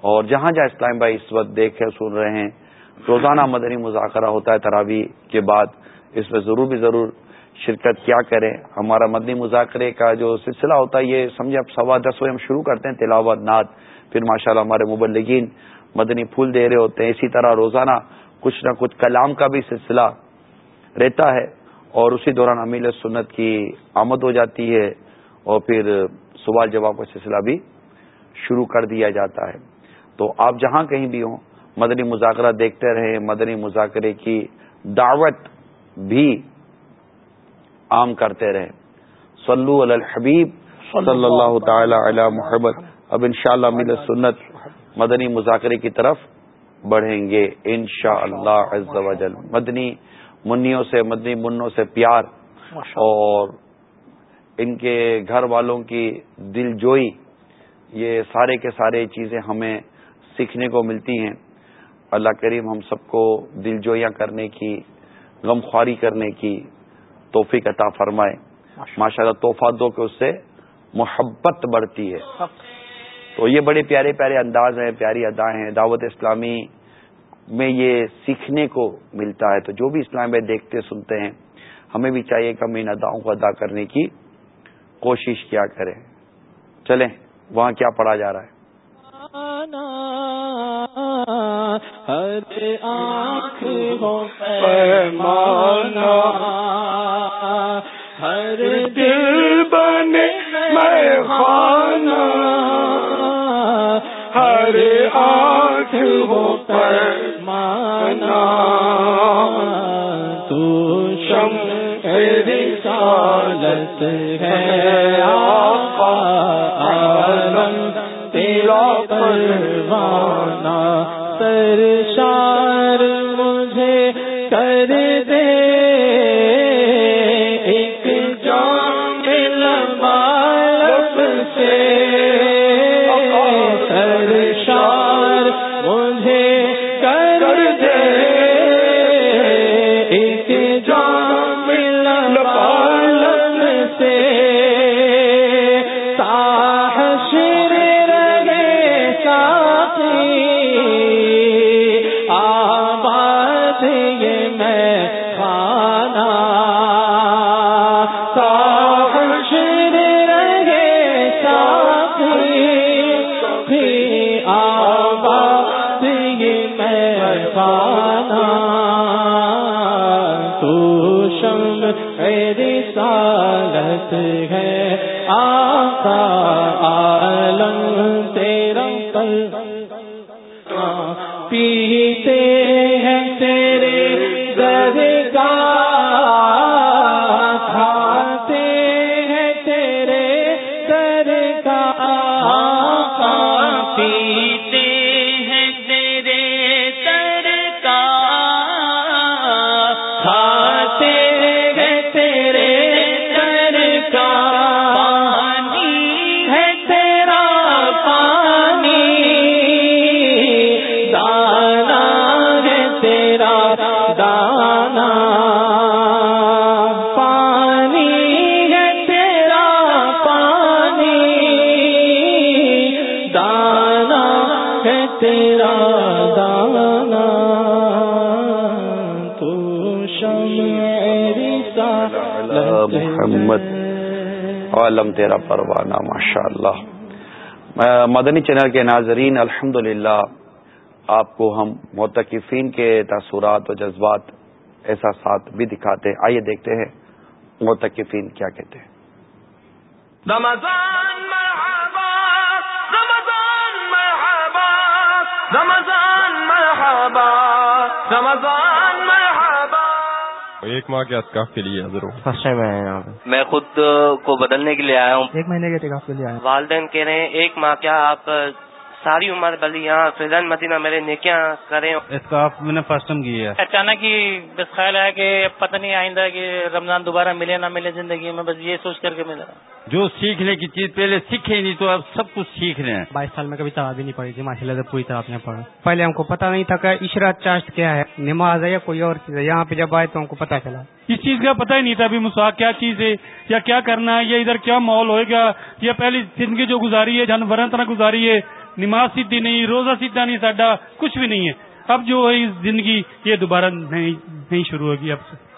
اور جہاں جہاں اسلام بھائی اس وقت دیکھے سن رہے ہیں روزانہ مدنی مذاکرہ ہوتا ہے تراوی کے بعد اس میں ضرور بھی ضرور شرکت کیا کریں، ہمارا مدنی مذاکرے کا جو سلسلہ ہوتا ہے، یہ سمجھے اب سوا دس بجے ہم شروع کرتے ہیں، تلاوت، نعت، پھر ماشاءاللہ ہمارے مبلگین مدنی پھول دے رہے ہوتے ہیں، اسی طرح روزانہ کچھ نہ کچھ کلام کا بھی سلسلہ رہتا ہے اور اسی دوران امیل سنت کی آمد ہو جاتی ہے اور پھر سوال جواب کا سلسلہ بھی شروع کر دیا جاتا ہے۔ تو آپ جہاں کہیں بھی ہوں، مدنی مذاکرہ دیکھتے رہیں، مدنی مذاکرے کی دعوت بھی عام کرتے رہیں صلو علی الحبیب صلی اللہ تعالی علی محمد۔ اب انشاءاللہ شاء سنت مدنی مذاکرے کی طرف بڑھیں گے۔ انشاءاللہ شاء اللہ مدنی منیوں سے مدنی منوں سے پیار اور ان کے گھر والوں کی دل جوئی۔ یہ سارے کے سارے چیزیں ہمیں سیکھنے کو ملتی ہیں۔ اللہ کریم ہم سب کو دل جوئیاں کرنے کی غم خواری کرنے کی توفیق عطا فرمائے۔ ماشاء اللہ توحفہ دو کہ اس سے محبت بڑھتی ہے۔ تو یہ بڑے پیارے پیارے انداز ہیں پیاری ادائیں ہیں۔ دعوت اسلامی میں یہ سیکھنے کو ملتا ہے۔ تو جو بھی اسلام میں دیکھتے سنتے ہیں ہمیں بھی چاہیے کہ ہم ان اداؤں کو ادا کرنے کی کوشش کیا کریں۔ چلیں وہاں کیا پڑھا جا رہا ہے؟ ہر آنکھ ہر دل بنے میں خانہ ہر آنکھ ہو پر مانا تو شم رسالت ہے۔ تیرا تیرے محمد، عالم تیرا پروانہ ماشاء اللہ مدنی چینل کے ناظرین الحمد آپ کو ہم متقفین کے تاثرات و جذبات، احساسات بھی دکھاتے ہیں۔ آئیے دیکھتے ہیں متقفین کیا کہتے ہیں۔ رمضان مرحبا رمضان مرحبا رمضان مرحبا، رمضان ایک ماہ کے اعتکاف کے لیے حاضر ہوں فرسٹ ٹائم آیا یہاں پہ میں خود کو بدلنے کے لیے آیا ہوں۔ ایک مہینے کے اعتکاف کے لیے آیا والدین کہہ رہے ہیں ایک ماہ کیا آپ ساری عمر بلی یہاں فیضان مدینہ میرے نیکیاں کریں۔ اس کا آپ میں نے فرسٹ ٹائم کی ہے۔ اچانک ہی بس خیال ہے کہ پتہ نہیں آئندہ کہ رمضان دوبارہ ملے نہ ملے زندگی میں بس یہ سوچ کر کے ملا۔ جو سیکھنے کی چیز پہلے سیکھے نہیں تو اب سب کچھ سیکھ رہے ہیں۔ بائیس سال میں کبھی تعداد نہیں پڑی تھی ماشاء اللہ سے پوری طرح نہیں پڑا پہلے ہم کو پتا نہیں تھا کہ عشرت چاشت کیا ہے نماز ہے یا کوئی اور چیز ہے یہاں پہ جب آئے تو ہم کو پتا چلا۔ اس چیز کا پتہ ہی نہیں تھا ابھی مساق کیا چیز ہے یا کیا کرنا ہے یا ادھر کیا ماحول ہوئے گا یا پہلی زندگی جو گزاری ہے جان ورن طرح گزاری ہے نماز سیدھی نہیں روزہ سیدھا نہیں ساڈا کچھ بھی نہیں ہے۔ اب جو ہے زندگی یہ دوبارہ نہیں نہیں شروع ہوگی اب سے۔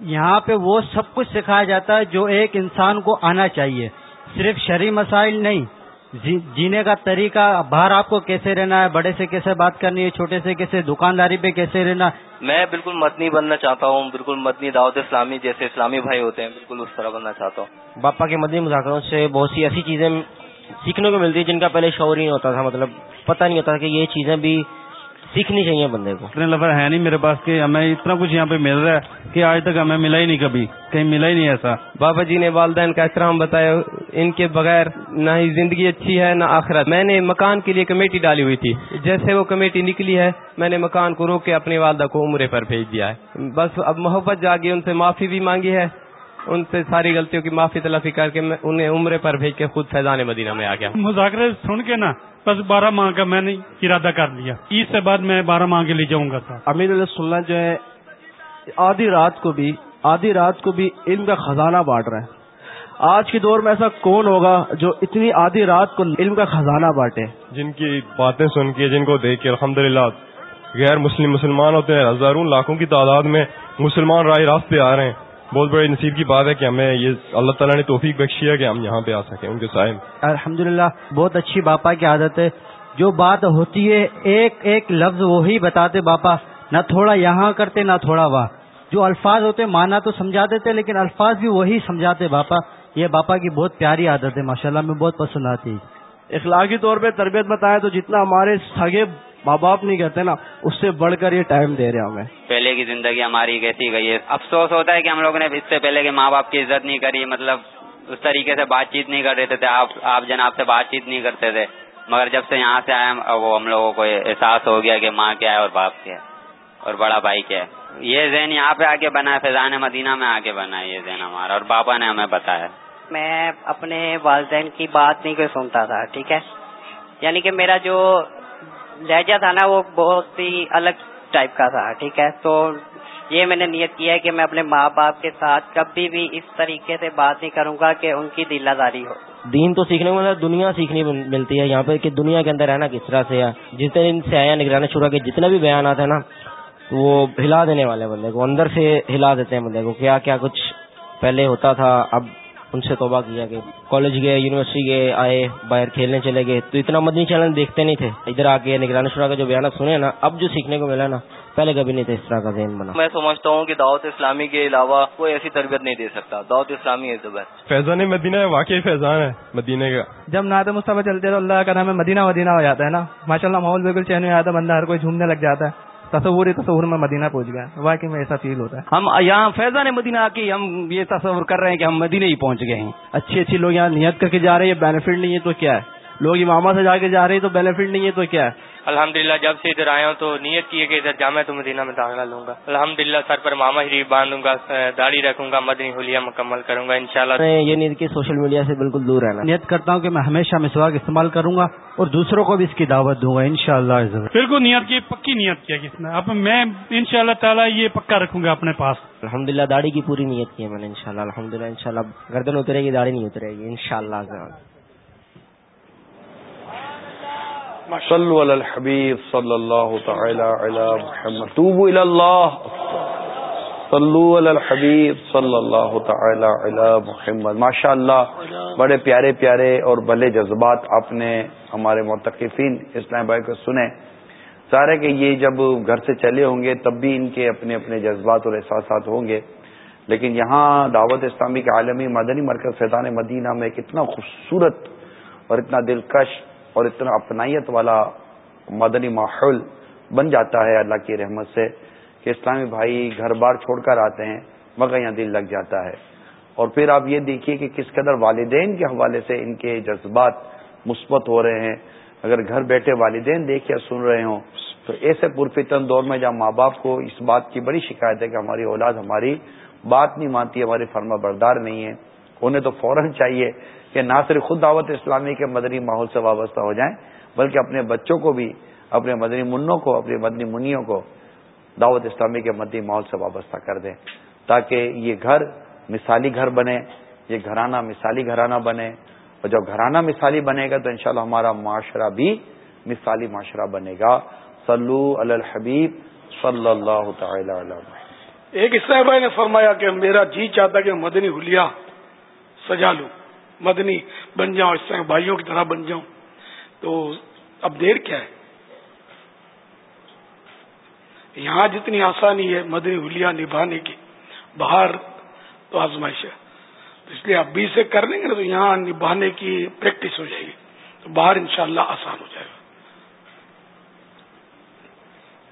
یہاں پہ وہ سب کچھ سکھایا جاتا ہے جو ایک انسان کو آنا چاہیے۔ صرف شرع مسائل نہیں جینے کا طریقہ باہر آپ کو کیسے رہنا ہے بڑے سے کیسے بات کرنی ہے چھوٹے سے کیسے دکانداری پہ کیسے رہنا میں بالکل مدنی بننا چاہتا ہوں بالکل مدنی دعوت اسلامی جیسے اسلامی بھائی ہوتے ہیں بالکل اس طرح بننا چاہتا ہوں۔ باپا کے مدنی مذاکروں سے بہت سی ایسی چیزیں سیکھنے کو ملتی ہے جن کا پہلے شعور ہی نہیں ہوتا تھا۔ مطلب پتہ نہیں ہوتا کہ یہ چیزیں بھی سیکھنی چاہیے بندے کو۔ اتنے لفظ ہے نہیں میرے پاس کہ ہمیں اتنا کچھ یہاں پہ مل رہا ہے کہ آج تک ہمیں ملا ہی نہیں کبھی کہیں ملا ہی نہیں ایسا۔ بابا جی نے والدین کا احترام بتایا ان کے بغیر نہ ہی زندگی اچھی ہے نہ آخرت۔ میں نے مکان کے لیے کمیٹی ڈالی ہوئی تھی۔ جیسے وہ کمیٹی نکلی ہے میں نے مکان کو روک کے اپنی والدہ کو عمرے پر بھیج دیا ہے۔ بس اب محبت جاگی ان سے معافی بھی مانگی ہے۔ ان سے ساری غلطیوں کی معافی تلافی کر کے میں انہیں عمرے پر بھیج کے خود فیضان مدینہ میں آ گیا۔ مذاکرے سن کے نا بس بارہ ماہ کا میں نے ارادہ کر لیا۔ عید سے بعد میں بارہ ماہ کے لے جاؤں گا امیر علیہ سننا جو ہے آدھی رات کو بھی آدھی رات کو بھی علم کا خزانہ بانٹ رہا ہے آج کے دور میں ایسا کون ہوگا جو اتنی آدھی رات کو علم کا خزانہ بانٹے؟ جن کی باتیں سن کے جن کو دیکھ کے الحمدللہ غیر مسلم مسلمان ہوتے ہیں ہزاروں لاکھوں کی تعداد میں مسلمان رائے راستے آ رہے ہیں۔ بہت بڑے نصیب کی بات ہے کہ ہمیں یہ اللہ تعالیٰ نے توفیق بخشی ہے کہ ہم یہاں پہ آ سکیں ان کے سائے الحمد بہت اچھی باپا کی عادت ہے۔ جو بات ہوتی ہے ایک ایک لفظ وہی بتاتے باپا نہ تھوڑا یہاں کرتے نہ تھوڑا وہاں۔ جو الفاظ ہوتے مانا تو سمجھا دیتے لیکن الفاظ بھی وہی سمجھاتے باپا۔ یہ باپا کی بہت پیاری عادت ہے ماشاءاللہ میں بہت پسند آتی اخلاقی طور پہ تربیت بتائے تو جتنا ہمارے سگے ماں باپ نہیں کہتے نا اس سے بڑھ کر یہ ٹائم دے رہے ہمیں۔ پہلے کی زندگی ہماری کیسی گئی ہے؟ افسوس ہوتا ہے کہ ہم لوگوں نے اس سے پہلے کے ماں باپ کی عزت نہیں کری مطلب اس طریقے سے بات چیت نہیں کر رہے تھے آپ آپ جناب سے بات چیت نہیں کرتے تھے۔ مگر جب سے یہاں سے آئے وہ ہم لوگوں کو احساس ہو گیا کہ ماں کیا ہے اور باپ کیا ہے اور بڑا بھائی کیا ہے۔ یہ ذہن یہاں پہ آ کے بنا ہے فیضان مدینہ میں آ کے بنا ہے یہ ذہن ہمارا اور بابا نے ہمیں بتایا۔ میں اپنے والدین کی بات نہیں کوئی سنتا تھا ٹھیک ہے؟ یعنی کہ میرا جو لہجہ تھا نا وہ بہت ہی الگ ٹائپ کا تھا، ٹھیک ہے؟ تو یہ میں نے نیت کیا ہے کہ میں اپنے ماں باپ کے ساتھ کبھی بھی اس طریقے سے بات نہیں کروں گا کہ ان کی دلہ داری ہو۔ دین تو سیکھنے کو دنیا سیکھنی ملتی ہے۔ یہاں پہ کہ دنیا کے اندر رہنا کس طرح سے ہے۔ جتنے دن سے آیا نگرانی شروع کے جتنے بھی بیانات ہیں نا وہ ہلا دینے والے بندے کو، اندر سے ہلا دیتے ہیں بندے کو، کیا کیا کچھ پہلے ہوتا تھا، اب ان سے توبہ کیا کہ کالج گئے یونیورسٹی گئے آئے باہر کھیلنے چلے گئے۔ تو اتنا مدنی چینل دیکھتے نہیں تھے۔ ادھر آ کے نگرانی شرح کا جو بیانات سنے نا اب جو سیکھنے کو ملا نا پہلے کبھی نہیں تھا اس طرح کا ذہن بنا۔ میں سمجھتا ہوں کہ دعوت اسلامی کے علاوہ کوئی ایسی تربیت نہیں دے سکتا۔ دعوت اسلامی از بیسٹ فیضان مدینہ واقعی فیضان ہے مدینہ کا۔ جب نعت مصطفیٰ چلتے تو اللہ کا نام ہے مدینہ مدینہ ہو جاتا ہے نا۔ ماشاء اللہ ماحول بالکل چین ہو جاتا ہے بندہ ہر کوئی جھومنے لگ جاتا ہے۔ تصور ہی تصور میں مدینہ پہنچ گیا۔ واقعی میں ایسا فیل ہوتا ہے۔ ہم یہاں فیضان مدینہ آ کے ہم یہ تصور کر رہے ہیں کہ ہم مدینہ ہی پہنچ گئے ہیں۔ اچھی اچھی لوگ یہاں نیت کر کے جا رہے ہیں بینیفٹ نہیں ہے تو کیا ہے؟ لوگ امامہ سے جا کے جا رہے ہیں تو بینیفٹ نہیں ہے تو کیا ہے؟ الحمد للہ جب سے ادھر آیا ہوں تو نیت کی ہے کہ ادھر جامع تو مدینہ میں داخلہ لوں گا۔ الحمد للہ سر پر ماما شریف باندھوں گا داڑھی رکھوں گا مدنی حلیہ مکمل کروں گا انشاءاللہ۔ میں یہ نیت کی سوشل میڈیا سے بالکل دور رہنا۔ نیت کرتا ہوں کہ میں ہمیشہ مسواک استعمال کروں گا اور دوسروں کو بھی اس کی دعوت دوں گا ان شاء اللہ بالکل نیت کی پکی نیت کیا کس نے؟ اب میں ان شاء اللہ تعالیٰ یہ پکا رکھوں گا اپنے پاس۔ الحمد للہ داڑھی کی پوری نیت کی ہے میں نے ان شاء اللہ الحمد للہ ان شاء اللہ گردن اترے گی داڑھی نہیں اترے گی ان شاء اللہ صلو علی الحبیب صلی اللہ تعالی علی محمد. توبو الی اللہ صلو علی الحبیب صلی اللہ تعالی علی محمد. ماشاء اللہ بڑے پیارے پیارے اور بھلے جذبات آپ نے ہمارے متقفین اسلام بھائی کو سنے. ظاہر ہے کہ یہ جب گھر سے چلے ہوں گے، تب بھی ان کے اپنے اپنے جذبات اور احساسات ہوں گے. لیکن یہاں دعوت اسلامی کے عالمی مدنی مرکز فیضان مدینہ میں ایک اتنا خوبصورت اور اتنا دلکش اور اتنا اپنائیت والا مدنی ماحول بن جاتا ہے اللہ کی رحمت سے کہ اسلامی بھائی گھر بار چھوڑ کر آتے ہیں، مگر یہاں دل لگ جاتا ہے۔ اور پھر آپ یہ دیکھیے کہ کس قدر والدین کے حوالے سے ان کے جذبات مثبت ہو رہے ہیں۔ اگر گھر بیٹھے والدین دیکھ یا سن رہے ہوں، تو ایسے پرفتن دور میں جہاں ماں باپ کو اس بات کی بڑی شکایت ہے کہ ہماری اولاد ہماری بات نہیں مانتی ہماری فرما بردار نہیں ہے انہیں تو فوراً چاہیے کہ نہ صرف خود دعوت اسلامی کے مدنی ماحول سے وابستہ ہو جائیں، بلکہ اپنے بچوں کو بھی، اپنے مدنی منوں کو، اپنے مدنی منیوں کو دعوت اسلامی کے مدنی ماحول سے وابستہ کر دیں۔ تاکہ یہ گھر مثالی گھر بنے، یہ گھرانہ مثالی گھرانہ بنے۔ اور جب گھرانہ مثالی بنے گا تو انشاءاللہ ہمارا معاشرہ بھی مثالی معاشرہ بنے گا۔ صلو علی الحبیب صلی اللہ تعالی علیہ ایک اسلام بھائی نے فرمایا کہ میرا جی چاہتا کہ مدنی حلیہ سجا لوں۔ مدنی بن جاؤں اس طرح بھائیوں کی طرح بن جاؤں۔ تو اب دیر کیا ہے؟ یہاں جتنی آسانی ہے مدنی حلیہ نبھانے کی باہر تو آزمائش ہے۔ تو اس لیے اب بھی سے کر لیں گے نا تو یہاں نبھانے کی پریکٹس ہو جائے گی۔ تو باہر انشاءاللہ آسان ہو جائے گا۔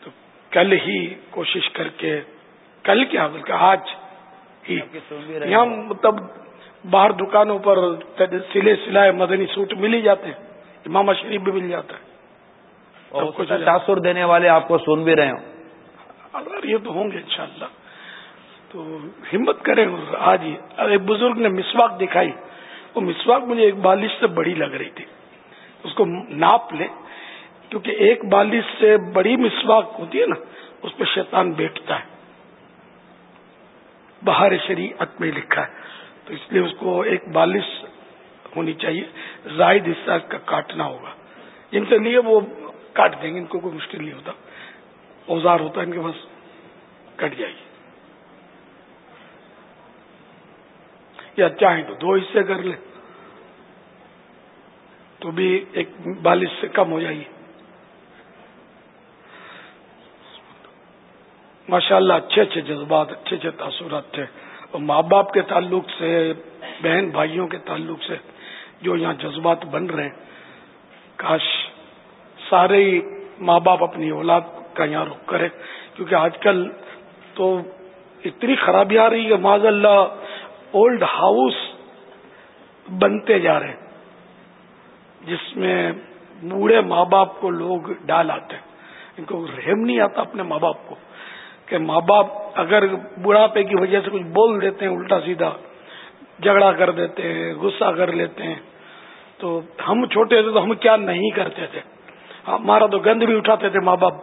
تو کل ہی کوشش کر کے کل کیا؟ بلکہ آج ہی۔ یہاں مطلب باہر دکانوں پر سلے سلائے مدنی سوٹ مل ہی جاتے ہیں۔ امام شریف بھی مل جاتا ہے۔ تاثر دینے والے آپ کو سن بھی رہے ہوں۔ یہ تو ہوں گے انشاءاللہ۔ تو ہمت کریں آج ہی۔ ایک بزرگ نے مسواک دکھائی۔ وہ مسواک مجھے ایک بالش سے بڑی لگ رہی تھی۔ اس کو ناپ لے۔ کیونکہ ایک بالش سے بڑی مسواک ہوتی ہے نا اس پہ شیطان بیٹھتا ہے۔ بہار شریعت میں لکھا ہے۔ تو اس لیے اس کو ایک بالش ہونی چاہیے، زائد حصہ کا کاٹنا ہوگا۔ جن سے لیے وہ کاٹ دیں گے، ان کو کوئی مشکل نہیں ہوتا۔ اوزار ہوتا ہے، ان کے پاس کٹ جائے۔ گی یا چاہیں تو دو حصے کر لیں، تو بھی ایک بالش سے کم ہو جائیے ماشاء اللہ اچھے اچھے جذبات، اچھے اچھے تاثرات تھے۔ ماں باپ کے تعلق سے، بہن بھائیوں کے تعلق سے جو یہاں جذبات بن رہے ہیں، کاش سارے ہی ماں باپ اپنی اولاد کا یہاں رخ کرے کیونکہ آج کل تو اتنی خرابی آ رہی ہے معذ اللہ اولڈ ہاؤس بنتے جا رہے ہیں، جس میں بوڑھے ماں باپ کو لوگ ڈال آتے ہیں۔ ان کو رحم نہیں آتا اپنے ماں باپ کو۔ کہ ماں باپ اگر بڑھاپے کی وجہ سے کچھ بول دیتے ہیں، الٹا سیدھا جھگڑا کر دیتے ہیں، غصہ کر لیتے ہیں، تو ہم چھوٹے تھے تو ہم کیا نہیں کرتے تھے۔ ہمارا تو گند بھی اٹھاتے تھے ماں باپ۔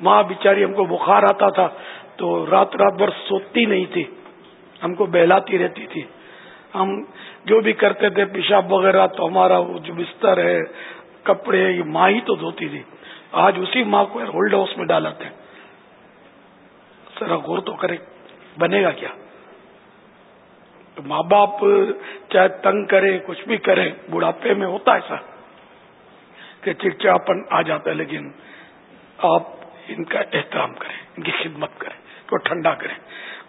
ماں بیچاری ہم کو بخار آتا تھا تو رات رات بھر سوتی نہیں تھی۔ ہم کو بہلاتی رہتی تھی۔ ہم جو بھی کرتے تھے، پیشاب وغیرہ تو ہمارا وہ جو بستر ہے، کپڑے، یہ ماں ہی تو دھوتی تھی۔ آج اسی ماں کو ہولڈ ہاؤس میں ڈالاتے ہیں۔ ذرا غور تو کرے بنے گا کیا؟ ماں باپ چاہے تنگ کرے کچھ بھی کرے بڑھاپے میں ہوتا ایسا کہ چڑچڑاپن آ جاتا ہے، لیکن آپ ان کا احترام کریں، ان کی خدمت کریں کو ٹھنڈا کریں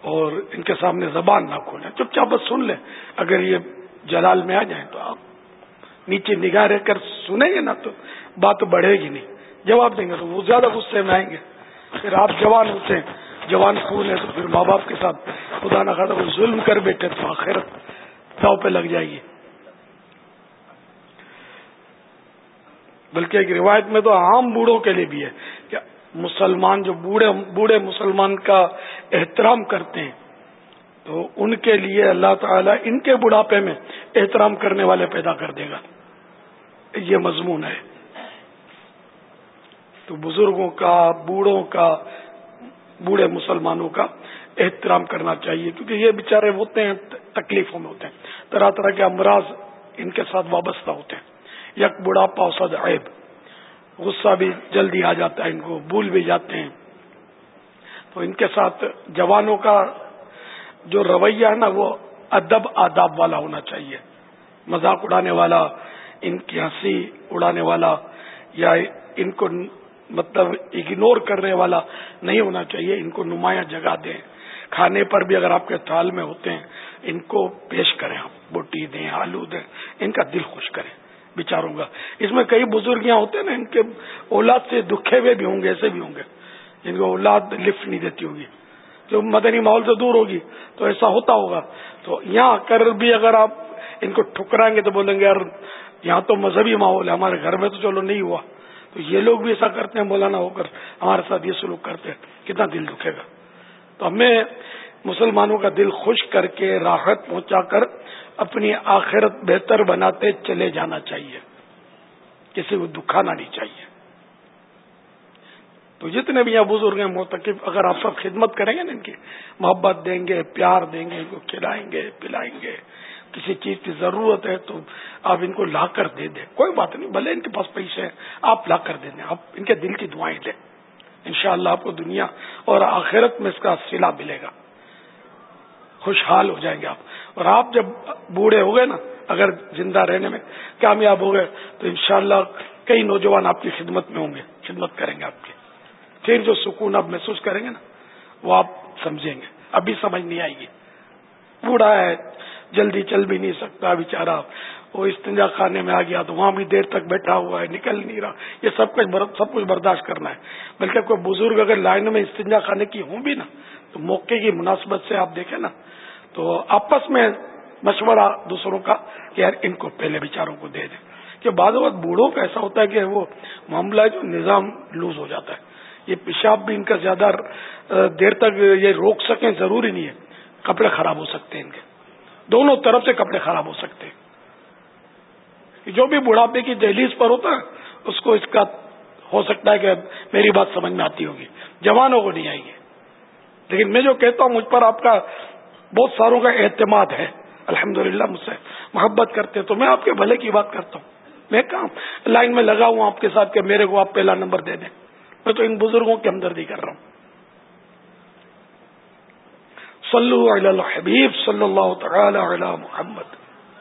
اور ان کے سامنے زبان نہ کھولیں۔ چپ چاپ بس سن لیں۔ اگر یہ جلال میں آ جائیں تو آپ نیچے نگاہ رہ کر سنیں گے نا تو بات بڑھے گی نہیں۔ جواب دیں گے تو وہ زیادہ غصے میں آئیں گے۔ پھر آپ جوان ہوتے ہیں۔ جوان خون ہے تو پھر ماں باپ کے ساتھ خدا نہ خدا کوئی ظلم کر بیٹھے تو آخر داؤ پہ لگ جائے گی۔ بلکہ ایک روایت میں تو عام بوڑھوں کے لیے بھی ہے کہ مسلمان جو بوڑھے بوڑھے مسلمان کا احترام کرتے ہیں، تو ان کے لیے اللہ تعالیٰ ان کے بڑھاپے میں احترام کرنے والے پیدا کر دے گا۔ یہ مضمون ہے۔ تو بزرگوں کا، بوڑھوں کا بوڑھے مسلمانوں کا احترام کرنا چاہیے، کیونکہ یہ بےچارے ہوتے ہیں، تکلیفوں میں ہوتے ہیں۔ طرح طرح کے امراض ان کے ساتھ وابستہ ہوتے ہیں۔ یک بڑھاپا اوسد عیب، غصہ بھی جلدی آ جاتا ہے ان کو، بھول بھی جاتے ہیں۔ تو ان کے ساتھ جوانوں کا جو رویہ ہے نا، وہ ادب آداب والا ہونا چاہیے۔ مذاق اڑانے والا، ان کی ہنسی اڑانے والا، یا ان کو مطلب اگنور کرنے والا نہیں ہونا چاہیے، ان کو نمایاں جگہ دیں۔ کھانے پر بھی اگر آپ کے تھال میں ہوتے ہیں، ان کو پیش کریں آپ، بوٹی دیں، آلو دیں، ان کا دل خوش کریں۔ بچاروں کا اس میں کئی بزرگیاں ہوتے ہیں نا، ان کے اولاد سے دکھے ہوئے بھی ہوں گے، ایسے بھی ہوں گے۔ جن کو اولاد لفٹ نہیں دیتی ہوگی۔ جو مدنی ماحول سے دور ہوگی، تو ایسا ہوتا ہوگا۔ تو یہاں کر بھی اگر آپ ان کو ٹھکرائیں گے تو بولیں گے، یار، یہاں تو مذہبی ماحول ہے، ہمارے گھر میں تو چلو نہیں ہوا۔ تو یہ لوگ بھی ایسا کرتے ہیں، مولانا ہو کر ہمارے ساتھ یہ سلوک کرتے ہیں۔ کتنا دل دکھے گا۔ تو ہمیں مسلمانوں کا دل خوش کر کے راحت پہنچا کر اپنی آخرت بہتر بناتے چلے جانا چاہیے۔ کسی کو دکھانا نہیں چاہیے۔ تو جتنے بھی یہاں بزرگ ہیں موتقف اگر آپ سب خدمت کریں گے نا ان کی، محبت دیں گے، پیار دیں گے، ان کو کھلائیں گے، پلائیں گے۔ کسی چیز کی ضرورت ہے تو آپ ان کو لا کر دے دیں۔ کوئی بات نہیں، بھلے ان کے پاس پیسے ہیں، آپ لا کر دے دیں۔ آپ ان کے دل کی دعائیں دیں انشاءاللہ اللہ آپ کو دنیا اور آخرت میں اس کا سلا ملے گا۔ خوشحال ہو جائیں گے آپ۔ اور آپ جب بوڑھے ہو گئے نا، اگر زندہ رہنے میں کامیاب ہو گئے، تو انشاءاللہ کئی نوجوان آپ کی خدمت میں ہوں گے، خدمت کریں گے آپ کی۔ پھر جو سکون آپ محسوس کریں گے نا، وہ آپ سمجھیں گے۔ ابھی سمجھ نہیں آئے گی۔ بوڑھا ہے جلدی چل بھی نہیں سکتا بےچارا وہ استنجا خانے میں آ گیا تو وہاں بھی دیر تک بیٹھا ہوا ہے، نکل نہیں رہا۔ یہ سب کچھ سب کچھ برداشت کرنا ہے۔ بلکہ کوئی بزرگ اگر لائن میں استنجا خانے کی ہوں بھی نا، تو موقع کی مناسبت سے آپ دیکھیں نا۔ تو آپس میں مشورہ دوسروں کا کہ یار ان کو پہلے بیچاروں کو دے دیں۔ کہ بعض اوقات بوڑھوں کا ایسا ہوتا ہے کہ وہ معاملہ جو نظام لوز ہو جاتا ہے۔ یہ پیشاب بھی ان کا زیادہ دیر تک یہ روک سکیں ضروری نہیں ہے۔ کپڑے خراب ہو سکتے ہیں ان کے۔ دونوں طرف سے کپڑے خراب ہو سکتے ہیں۔ جو بھی بڑھاپے کی دہلیز پر ہوتا ہے اس کو اس کا ہو سکتا ہے کہ میری بات سمجھ میں آتی ہوگی۔ جوانوں کو نہیں آئے گی لیکن میں جو کہتا ہوں، مجھ پر آپ کا بہت ساروں کا اعتماد ہے۔ الحمدللہ، مجھ سے محبت کرتے تو میں آپ کے بھلے کی بات کرتا ہوں۔ میں کہاں لائن میں لگا ہوں آپ کے ساتھ کہ میرے کو آپ پہلا نمبر دے دیں؟ میں تو ان بزرگوں کی ہمدردی کر رہا ہوں۔ صلو علی الحبیب صلی اللہ تعالی علی محمد.